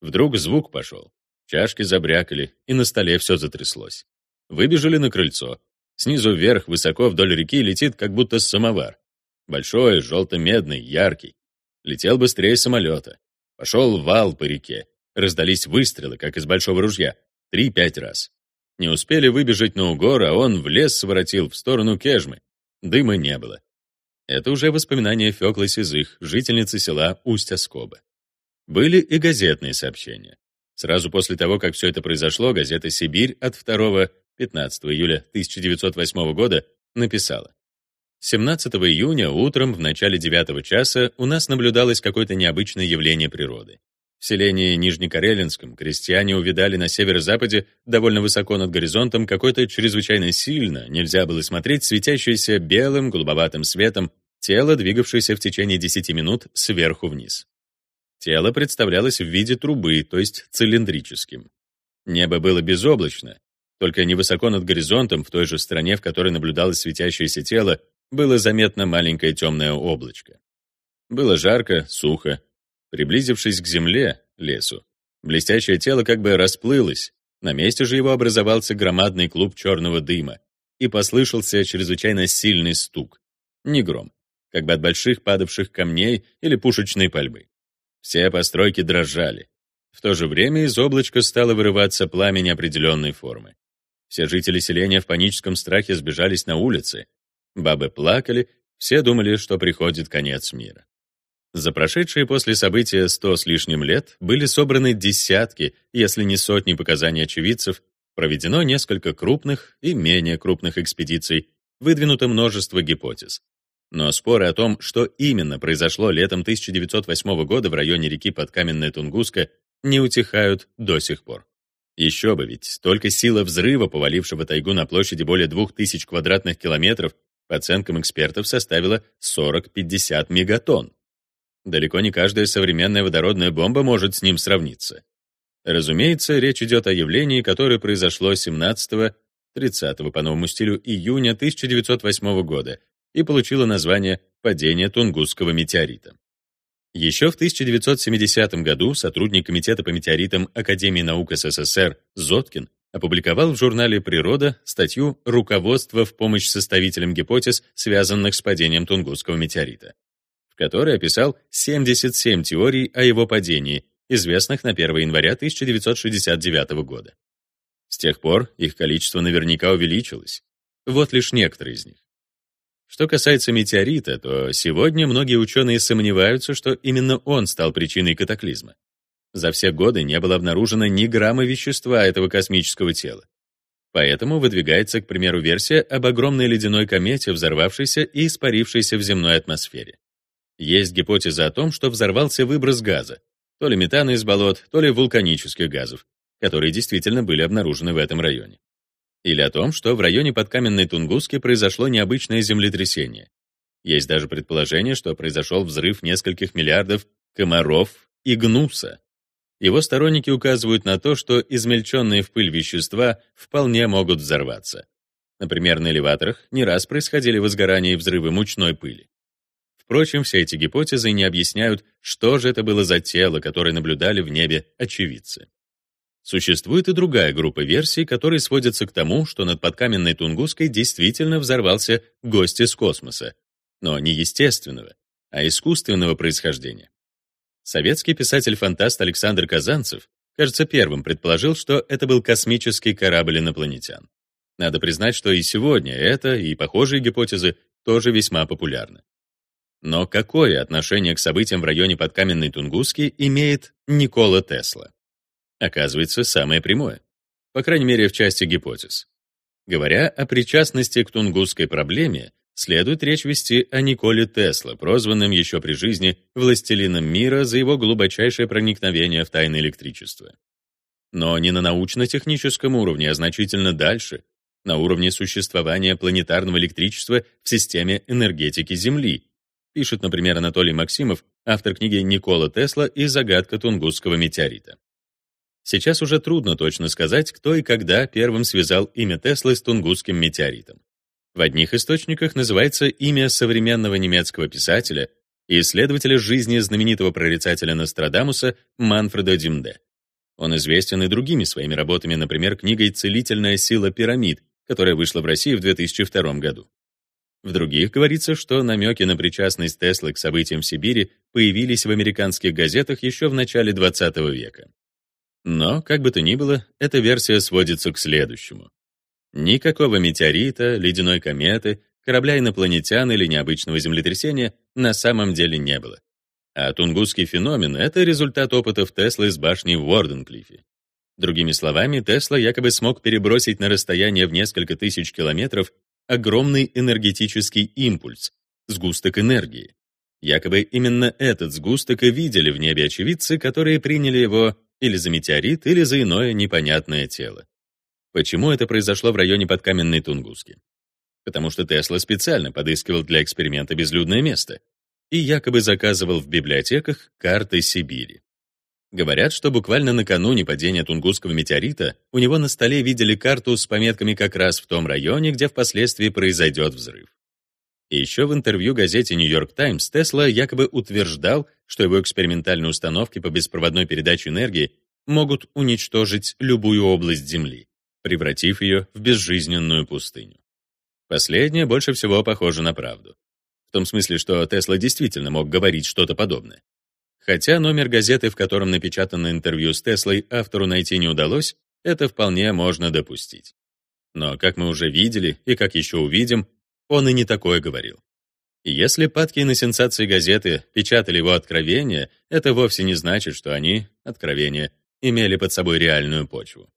Вдруг звук пошел. Чашки забрякали, и на столе все затряслось. Выбежали на крыльцо. Снизу вверх, высоко вдоль реки, летит как будто самовар. Большой, желто-медный, яркий. Летел быстрее самолета. Пошел вал по реке. Раздались выстрелы, как из большого ружья. Три-пять раз. Не успели выбежать на угор, а он в лес своротил в сторону Кежмы. Дыма не было. Это уже воспоминания Фёклы Сизых, жительницы села Усть-Оскоба. Были и газетные сообщения. Сразу после того, как все это произошло, газета «Сибирь» от 2-15 июля 1908 года написала 17 июня утром в начале 9 часа у нас наблюдалось какое-то необычное явление природы. В селении Нижнекарелинском крестьяне увидали на северо-западе, довольно высоко над горизонтом, какое-то чрезвычайно сильно, нельзя было смотреть, светящееся белым, голубоватым светом, тело, двигавшееся в течение 10 минут сверху вниз. Тело представлялось в виде трубы, то есть цилиндрическим. Небо было безоблачно, только невысоко над горизонтом, в той же стране, в которой наблюдалось светящееся тело, было заметно маленькое темное облачко. Было жарко, сухо. Приблизившись к земле, лесу, блестящее тело как бы расплылось, на месте же его образовался громадный клуб черного дыма, и послышался чрезвычайно сильный стук. Не гром, как бы от больших падавших камней или пушечной пальбы. Все постройки дрожали. В то же время из облачка стало вырываться пламя неопределенной формы. Все жители селения в паническом страхе сбежались на улицы. Бабы плакали, все думали, что приходит конец мира. За прошедшие после события сто с лишним лет были собраны десятки, если не сотни показаний очевидцев, проведено несколько крупных и менее крупных экспедиций, выдвинуто множество гипотез. Но споры о том, что именно произошло летом 1908 года в районе реки Подкаменная Тунгуска, не утихают до сих пор. Еще бы ведь, только сила взрыва, повалившего тайгу на площади более 2000 квадратных километров, по оценкам экспертов, составила 40-50 мегатонн. Далеко не каждая современная водородная бомба может с ним сравниться. Разумеется, речь идет о явлении, которое произошло 17-30 по новому стилю июня 1908 года и получило название «падение Тунгусского метеорита». Еще в 1970 году сотрудник Комитета по метеоритам Академии наук СССР Зоткин опубликовал в журнале «Природа» статью «Руководство в помощь составителям гипотез, связанных с падением Тунгусского метеорита», в которой описал 77 теорий о его падении, известных на 1 января 1969 года. С тех пор их количество наверняка увеличилось. Вот лишь некоторые из них. Что касается метеорита, то сегодня многие ученые сомневаются, что именно он стал причиной катаклизма. За все годы не было обнаружено ни грамма вещества этого космического тела. Поэтому выдвигается, к примеру, версия об огромной ледяной комете, взорвавшейся и испарившейся в земной атмосфере. Есть гипотеза о том, что взорвался выброс газа, то ли метана из болот, то ли вулканических газов, которые действительно были обнаружены в этом районе. Или о том, что в районе подкаменной Тунгуски произошло необычное землетрясение. Есть даже предположение, что произошел взрыв нескольких миллиардов комаров и гнуса. Его сторонники указывают на то, что измельченные в пыль вещества вполне могут взорваться. Например, на элеваторах не раз происходили возгорания и взрывы мучной пыли. Впрочем, все эти гипотезы не объясняют, что же это было за тело, которое наблюдали в небе очевидцы. Существует и другая группа версий, которые сводятся к тому, что над подкаменной Тунгуской действительно взорвался гость из космоса, но не естественного, а искусственного происхождения. Советский писатель-фантаст Александр Казанцев, кажется, первым предположил, что это был космический корабль инопланетян. Надо признать, что и сегодня это и похожие гипотезы тоже весьма популярны. Но какое отношение к событиям в районе подкаменной Тунгуски имеет Никола Тесла? Оказывается, самое прямое. По крайней мере, в части гипотез. Говоря о причастности к тунгусской проблеме, следует речь вести о Николе Тесла, прозванном еще при жизни «властелином мира» за его глубочайшее проникновение в тайны электричества. Но не на научно-техническом уровне, а значительно дальше, на уровне существования планетарного электричества в системе энергетики Земли, пишет, например, Анатолий Максимов, автор книги «Никола Тесла и загадка Тунгусского метеорита». Сейчас уже трудно точно сказать, кто и когда первым связал имя Теслы с Тунгусским метеоритом. В одних источниках называется имя современного немецкого писателя и исследователя жизни знаменитого прорицателя Нострадамуса Манфреда Димде. Он известен и другими своими работами, например, книгой «Целительная сила пирамид», которая вышла в России в 2002 году. В других говорится, что намеки на причастность Теслы к событиям в Сибири появились в американских газетах еще в начале XX века. Но, как бы то ни было, эта версия сводится к следующему. Никакого метеорита, ледяной кометы, корабля инопланетян или необычного землетрясения на самом деле не было. А тунгусский феномен — это результат опытов Теслы с башней в Уорденклифе. Другими словами, Тесла якобы смог перебросить на расстояние в несколько тысяч километров огромный энергетический импульс, сгусток энергии. Якобы именно этот сгусток и видели в небе очевидцы, которые приняли его или за метеорит, или за иное непонятное тело. Почему это произошло в районе подкаменной Тунгуски? Потому что Тесла специально подыскивал для эксперимента безлюдное место и якобы заказывал в библиотеках карты Сибири. Говорят, что буквально накануне падения Тунгусского метеорита у него на столе видели карту с пометками как раз в том районе, где впоследствии произойдет взрыв. И еще в интервью газете York Times Тесла якобы утверждал, что его экспериментальные установки по беспроводной передаче энергии могут уничтожить любую область Земли, превратив ее в безжизненную пустыню. Последнее больше всего похоже на правду. В том смысле, что Тесла действительно мог говорить что-то подобное. Хотя номер газеты, в котором напечатано интервью с Теслой, автору найти не удалось, это вполне можно допустить. Но, как мы уже видели и как еще увидим, он и не такое говорил. Если падки на сенсации газеты печатали его откровения, это вовсе не значит, что они, откровения, имели под собой реальную почву.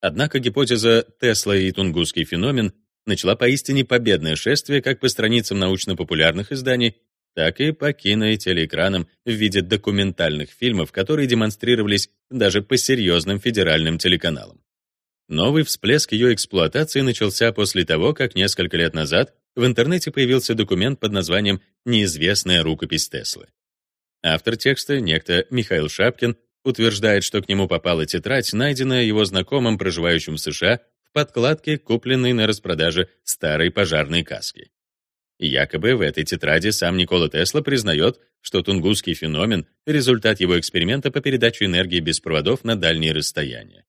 Однако гипотеза Тесла и Тунгусский феномен начала поистине победное шествие как по страницам научно-популярных изданий, так и по кино и телеэкранам в виде документальных фильмов, которые демонстрировались даже по серьезным федеральным телеканалам. Новый всплеск ее эксплуатации начался после того, как несколько лет назад в интернете появился документ под названием «Неизвестная рукопись Теслы». Автор текста, некто Михаил Шапкин, утверждает, что к нему попала тетрадь, найденная его знакомым, проживающим в США подкладке, купленной на распродаже старой пожарной каски. якобы в этой тетради сам Никола Тесла признает, что тунгусский феномен — результат его эксперимента по передаче энергии без проводов на дальние расстояния.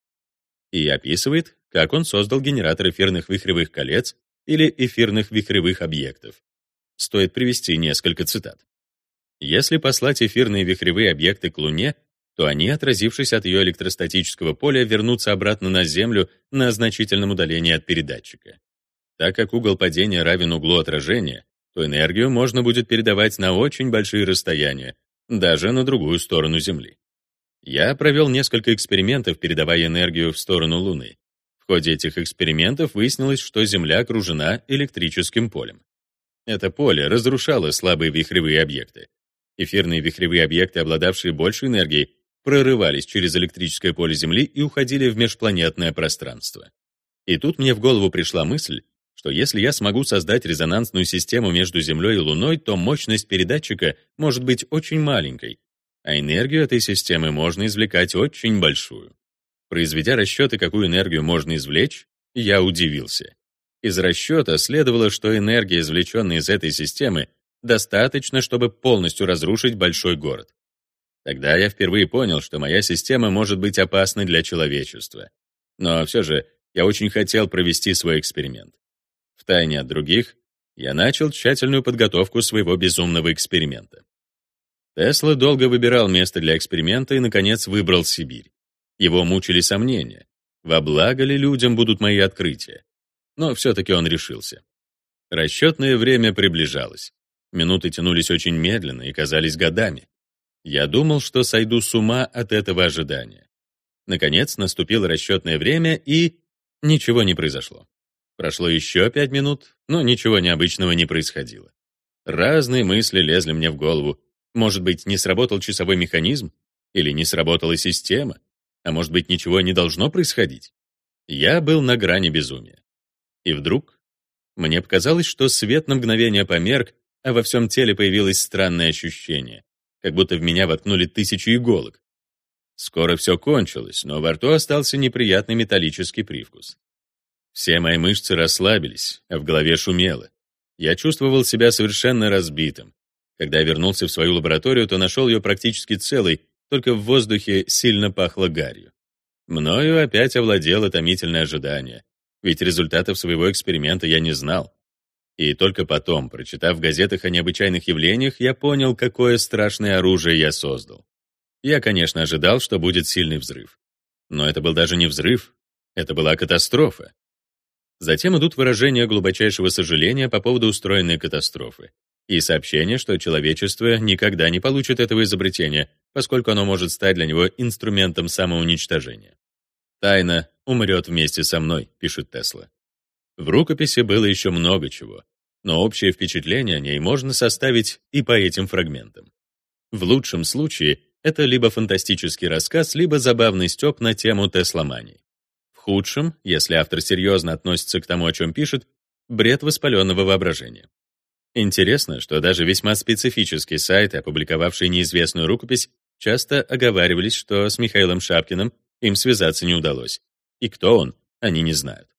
И описывает, как он создал генератор эфирных вихревых колец или эфирных вихревых объектов. Стоит привести несколько цитат. Если послать эфирные вихревые объекты к Луне — то они, отразившись от ее электростатического поля, вернутся обратно на Землю на значительном удалении от передатчика. Так как угол падения равен углу отражения, то энергию можно будет передавать на очень большие расстояния, даже на другую сторону Земли. Я провел несколько экспериментов, передавая энергию в сторону Луны. В ходе этих экспериментов выяснилось, что Земля окружена электрическим полем. Это поле разрушало слабые вихревые объекты. Эфирные вихревые объекты, обладавшие большей энергией, прорывались через электрическое поле Земли и уходили в межпланетное пространство. И тут мне в голову пришла мысль, что если я смогу создать резонансную систему между Землей и Луной, то мощность передатчика может быть очень маленькой, а энергию этой системы можно извлекать очень большую. Произведя расчеты, какую энергию можно извлечь, я удивился. Из расчета следовало, что энергия, извлеченная из этой системы, достаточно, чтобы полностью разрушить большой город. Тогда я впервые понял, что моя система может быть опасной для человечества. Но все же я очень хотел провести свой эксперимент. Втайне от других я начал тщательную подготовку своего безумного эксперимента. Тесла долго выбирал место для эксперимента и, наконец, выбрал Сибирь. Его мучили сомнения. Во благо ли людям будут мои открытия? Но все-таки он решился. Расчетное время приближалось. Минуты тянулись очень медленно и казались годами. Я думал, что сойду с ума от этого ожидания. Наконец наступило расчетное время, и ничего не произошло. Прошло еще пять минут, но ничего необычного не происходило. Разные мысли лезли мне в голову. Может быть, не сработал часовой механизм? Или не сработала система? А может быть, ничего не должно происходить? Я был на грани безумия. И вдруг мне показалось, что свет на мгновение померк, а во всем теле появилось странное ощущение как будто в меня воткнули тысячу иголок. Скоро все кончилось, но во рту остался неприятный металлический привкус. Все мои мышцы расслабились, а в голове шумело. Я чувствовал себя совершенно разбитым. Когда я вернулся в свою лабораторию, то нашел ее практически целой, только в воздухе сильно пахло гарью. Мною опять овладело томительное ожидание, ведь результатов своего эксперимента я не знал. И только потом, прочитав в газетах о необычайных явлениях, я понял, какое страшное оружие я создал. Я, конечно, ожидал, что будет сильный взрыв. Но это был даже не взрыв, это была катастрофа. Затем идут выражения глубочайшего сожаления по поводу устроенной катастрофы и сообщение, что человечество никогда не получит этого изобретения, поскольку оно может стать для него инструментом самоуничтожения. «Тайна умрет вместе со мной», — пишет Тесла. В рукописи было еще много чего, но общее впечатление о ней можно составить и по этим фрагментам. В лучшем случае это либо фантастический рассказ, либо забавный стёб на тему тесломании. В худшем, если автор серьезно относится к тому, о чем пишет, бред воспаленного воображения. Интересно, что даже весьма специфический сайт, опубликовавший неизвестную рукопись, часто оговаривались, что с Михаилом Шапкиным им связаться не удалось. И кто он, они не знают.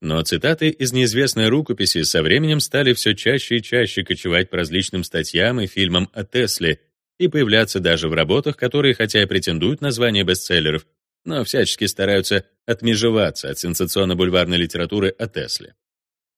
Но цитаты из неизвестной рукописи со временем стали все чаще и чаще кочевать по различным статьям и фильмам о Тесле и появляться даже в работах, которые, хотя и претендуют на звание бестселлеров, но всячески стараются отмежеваться от сенсационно-бульварной литературы о Тесле.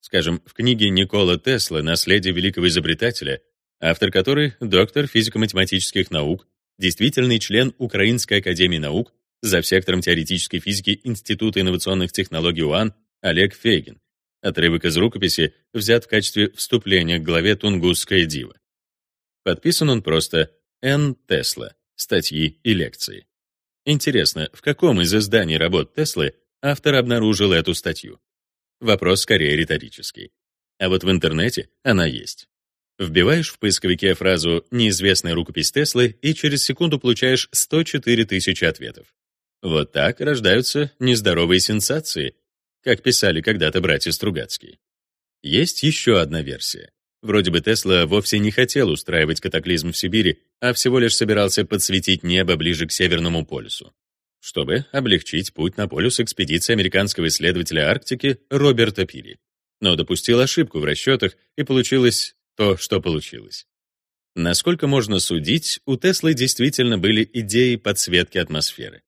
Скажем, в книге Никола Тесла «Наследие великого изобретателя», автор которой — доктор физико-математических наук, действительный член Украинской академии наук, за сектором теоретической физики Института инновационных технологий УАН Олег Фейгин. Отрывок из рукописи взят в качестве вступления к главе «Тунгусская дива». Подписан он просто «Н. Тесла. Статьи и лекции». Интересно, в каком из изданий работ Теслы автор обнаружил эту статью? Вопрос скорее риторический. А вот в интернете она есть. Вбиваешь в поисковике фразу «неизвестная рукопись Теслы» и через секунду получаешь 104 тысячи ответов. Вот так рождаются нездоровые сенсации, как писали когда-то братья Стругацкие. Есть еще одна версия. Вроде бы Тесла вовсе не хотел устраивать катаклизм в Сибири, а всего лишь собирался подсветить небо ближе к Северному полюсу, чтобы облегчить путь на полюс экспедиции американского исследователя Арктики Роберта Пири. Но допустил ошибку в расчетах, и получилось то, что получилось. Насколько можно судить, у Теслы действительно были идеи подсветки атмосферы.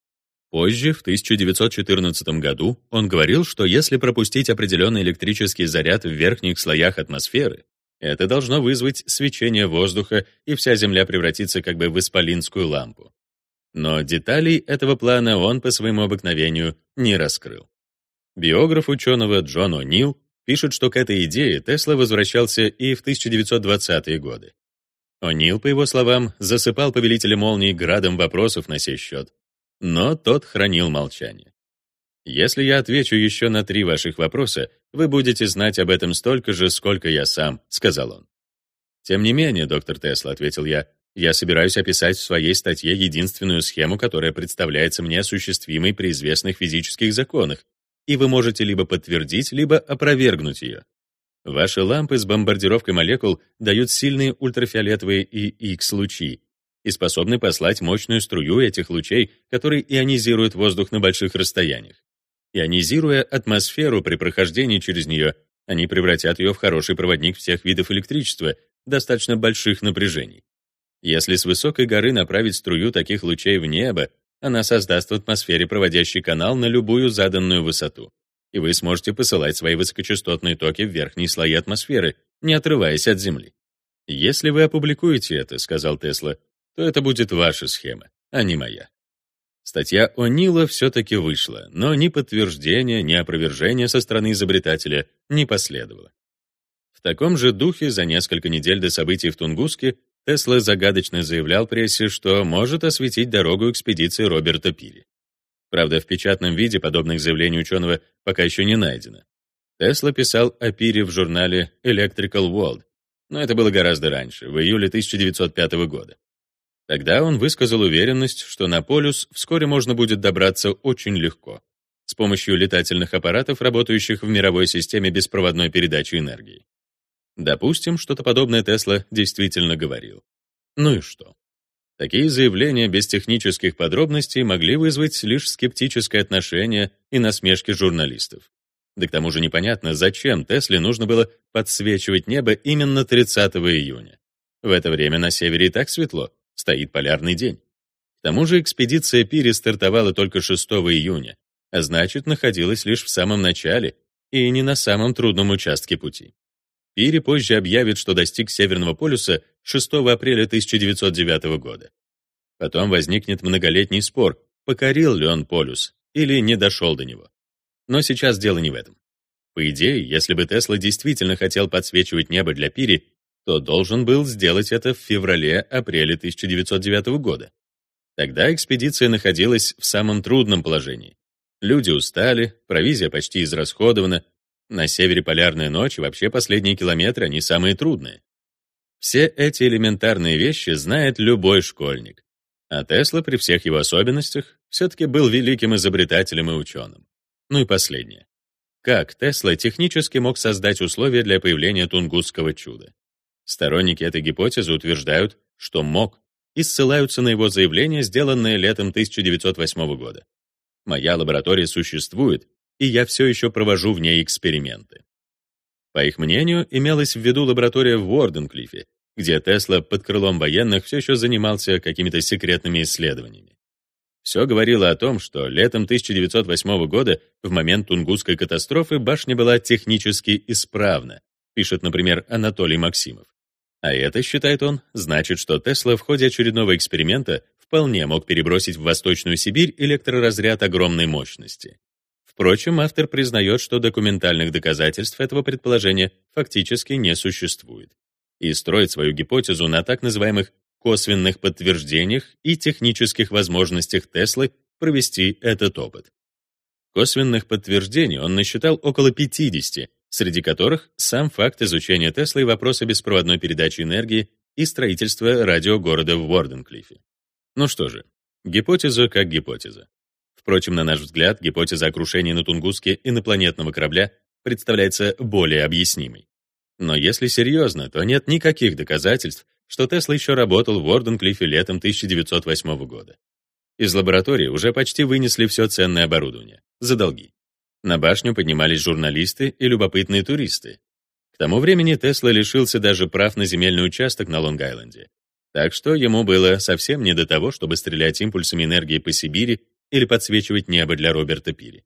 Позже, в 1914 году, он говорил, что если пропустить определенный электрический заряд в верхних слоях атмосферы, это должно вызвать свечение воздуха, и вся Земля превратится как бы в исполинскую лампу. Но деталей этого плана он по своему обыкновению не раскрыл. Биограф ученого Джон О'Нил пишет, что к этой идее Тесла возвращался и в 1920-е годы. О'Нил, по его словам, засыпал повелителя молний градом вопросов на сей счет, но тот хранил молчание. Если я отвечу еще на три ваших вопроса, вы будете знать об этом столько же, сколько я сам, сказал он. Тем не менее, доктор Тесла, ответил я, я собираюсь описать в своей статье единственную схему, которая представляется мне осуществимой при известных физических законах, и вы можете либо подтвердить, либо опровергнуть ее. Ваши лампы с бомбардировкой молекул дают сильные ультрафиолетовые и X-лучи, и способны послать мощную струю этих лучей, которые ионизируют воздух на больших расстояниях. Ионизируя атмосферу при прохождении через нее, они превратят ее в хороший проводник всех видов электричества достаточно больших напряжений. Если с высокой горы направить струю таких лучей в небо, она создаст в атмосфере проводящий канал на любую заданную высоту, и вы сможете посылать свои высокочастотные токи в верхние слои атмосферы, не отрываясь от Земли. «Если вы опубликуете это, — сказал Тесла, то это будет ваша схема, а не моя. Статья о Нила все-таки вышла, но ни подтверждения, ни опровержения со стороны изобретателя не последовало. В таком же духе за несколько недель до событий в Тунгуске Тесла загадочно заявлял прессе, что может осветить дорогу экспедиции Роберта Пири. Правда, в печатном виде подобных заявлений ученого пока еще не найдено. Тесла писал о Пире в журнале Electrical World, но это было гораздо раньше, в июле 1905 года. Тогда он высказал уверенность, что на полюс вскоре можно будет добраться очень легко с помощью летательных аппаратов, работающих в мировой системе беспроводной передачи энергии. Допустим, что-то подобное Тесла действительно говорил. Ну и что? Такие заявления без технических подробностей могли вызвать лишь скептическое отношение и насмешки журналистов. Да к тому же непонятно, зачем Тесле нужно было подсвечивать небо именно 30 июня. В это время на севере и так светло, стоит полярный день. К тому же экспедиция Пири стартовала только 6 июня, а значит, находилась лишь в самом начале и не на самом трудном участке пути. Пири позже объявит, что достиг Северного полюса 6 апреля 1909 года. Потом возникнет многолетний спор, покорил ли он полюс или не дошел до него. Но сейчас дело не в этом. По идее, если бы Тесла действительно хотел подсвечивать небо для Пири, то должен был сделать это в феврале-апреле 1909 года. Тогда экспедиция находилась в самом трудном положении. Люди устали, провизия почти израсходована, на севере полярная ночь, вообще последние километры, они самые трудные. Все эти элементарные вещи знает любой школьник. А Тесла при всех его особенностях все-таки был великим изобретателем и ученым. Ну и последнее. Как Тесла технически мог создать условия для появления тунгусского чуда? Сторонники этой гипотезы утверждают, что мог, и ссылаются на его заявление, сделанное летом 1908 года. Моя лаборатория существует, и я все еще провожу в ней эксперименты. По их мнению, имелась в виду лаборатория в Уорденклифе, где Тесла под крылом военных все еще занимался какими-то секретными исследованиями. Все говорило о том, что летом 1908 года, в момент Тунгусской катастрофы, башня была технически исправна, пишет, например, Анатолий Максимов. А это, считает он, значит, что Тесла в ходе очередного эксперимента вполне мог перебросить в Восточную Сибирь электроразряд огромной мощности. Впрочем, автор признает, что документальных доказательств этого предположения фактически не существует и строит свою гипотезу на так называемых косвенных подтверждениях и технических возможностях Теслы провести этот опыт. Косвенных подтверждений он насчитал около 50, среди которых сам факт изучения Теслой вопроса беспроводной передачи энергии и строительства радиогорода в Уорденклифе. Ну что же, гипотеза как гипотеза. Впрочем, на наш взгляд, гипотеза о крушении на Тунгуске инопланетного корабля представляется более объяснимой. Но если серьезно, то нет никаких доказательств, что Тесла еще работал в Уорденклифе летом 1908 года. Из лаборатории уже почти вынесли все ценное оборудование за долги. На башню поднимались журналисты и любопытные туристы. К тому времени Тесла лишился даже прав на земельный участок на Лонг-Айленде. Так что ему было совсем не до того, чтобы стрелять импульсами энергии по Сибири или подсвечивать небо для Роберта Пири.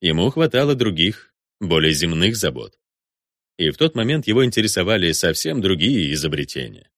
Ему хватало других, более земных забот. И в тот момент его интересовали совсем другие изобретения.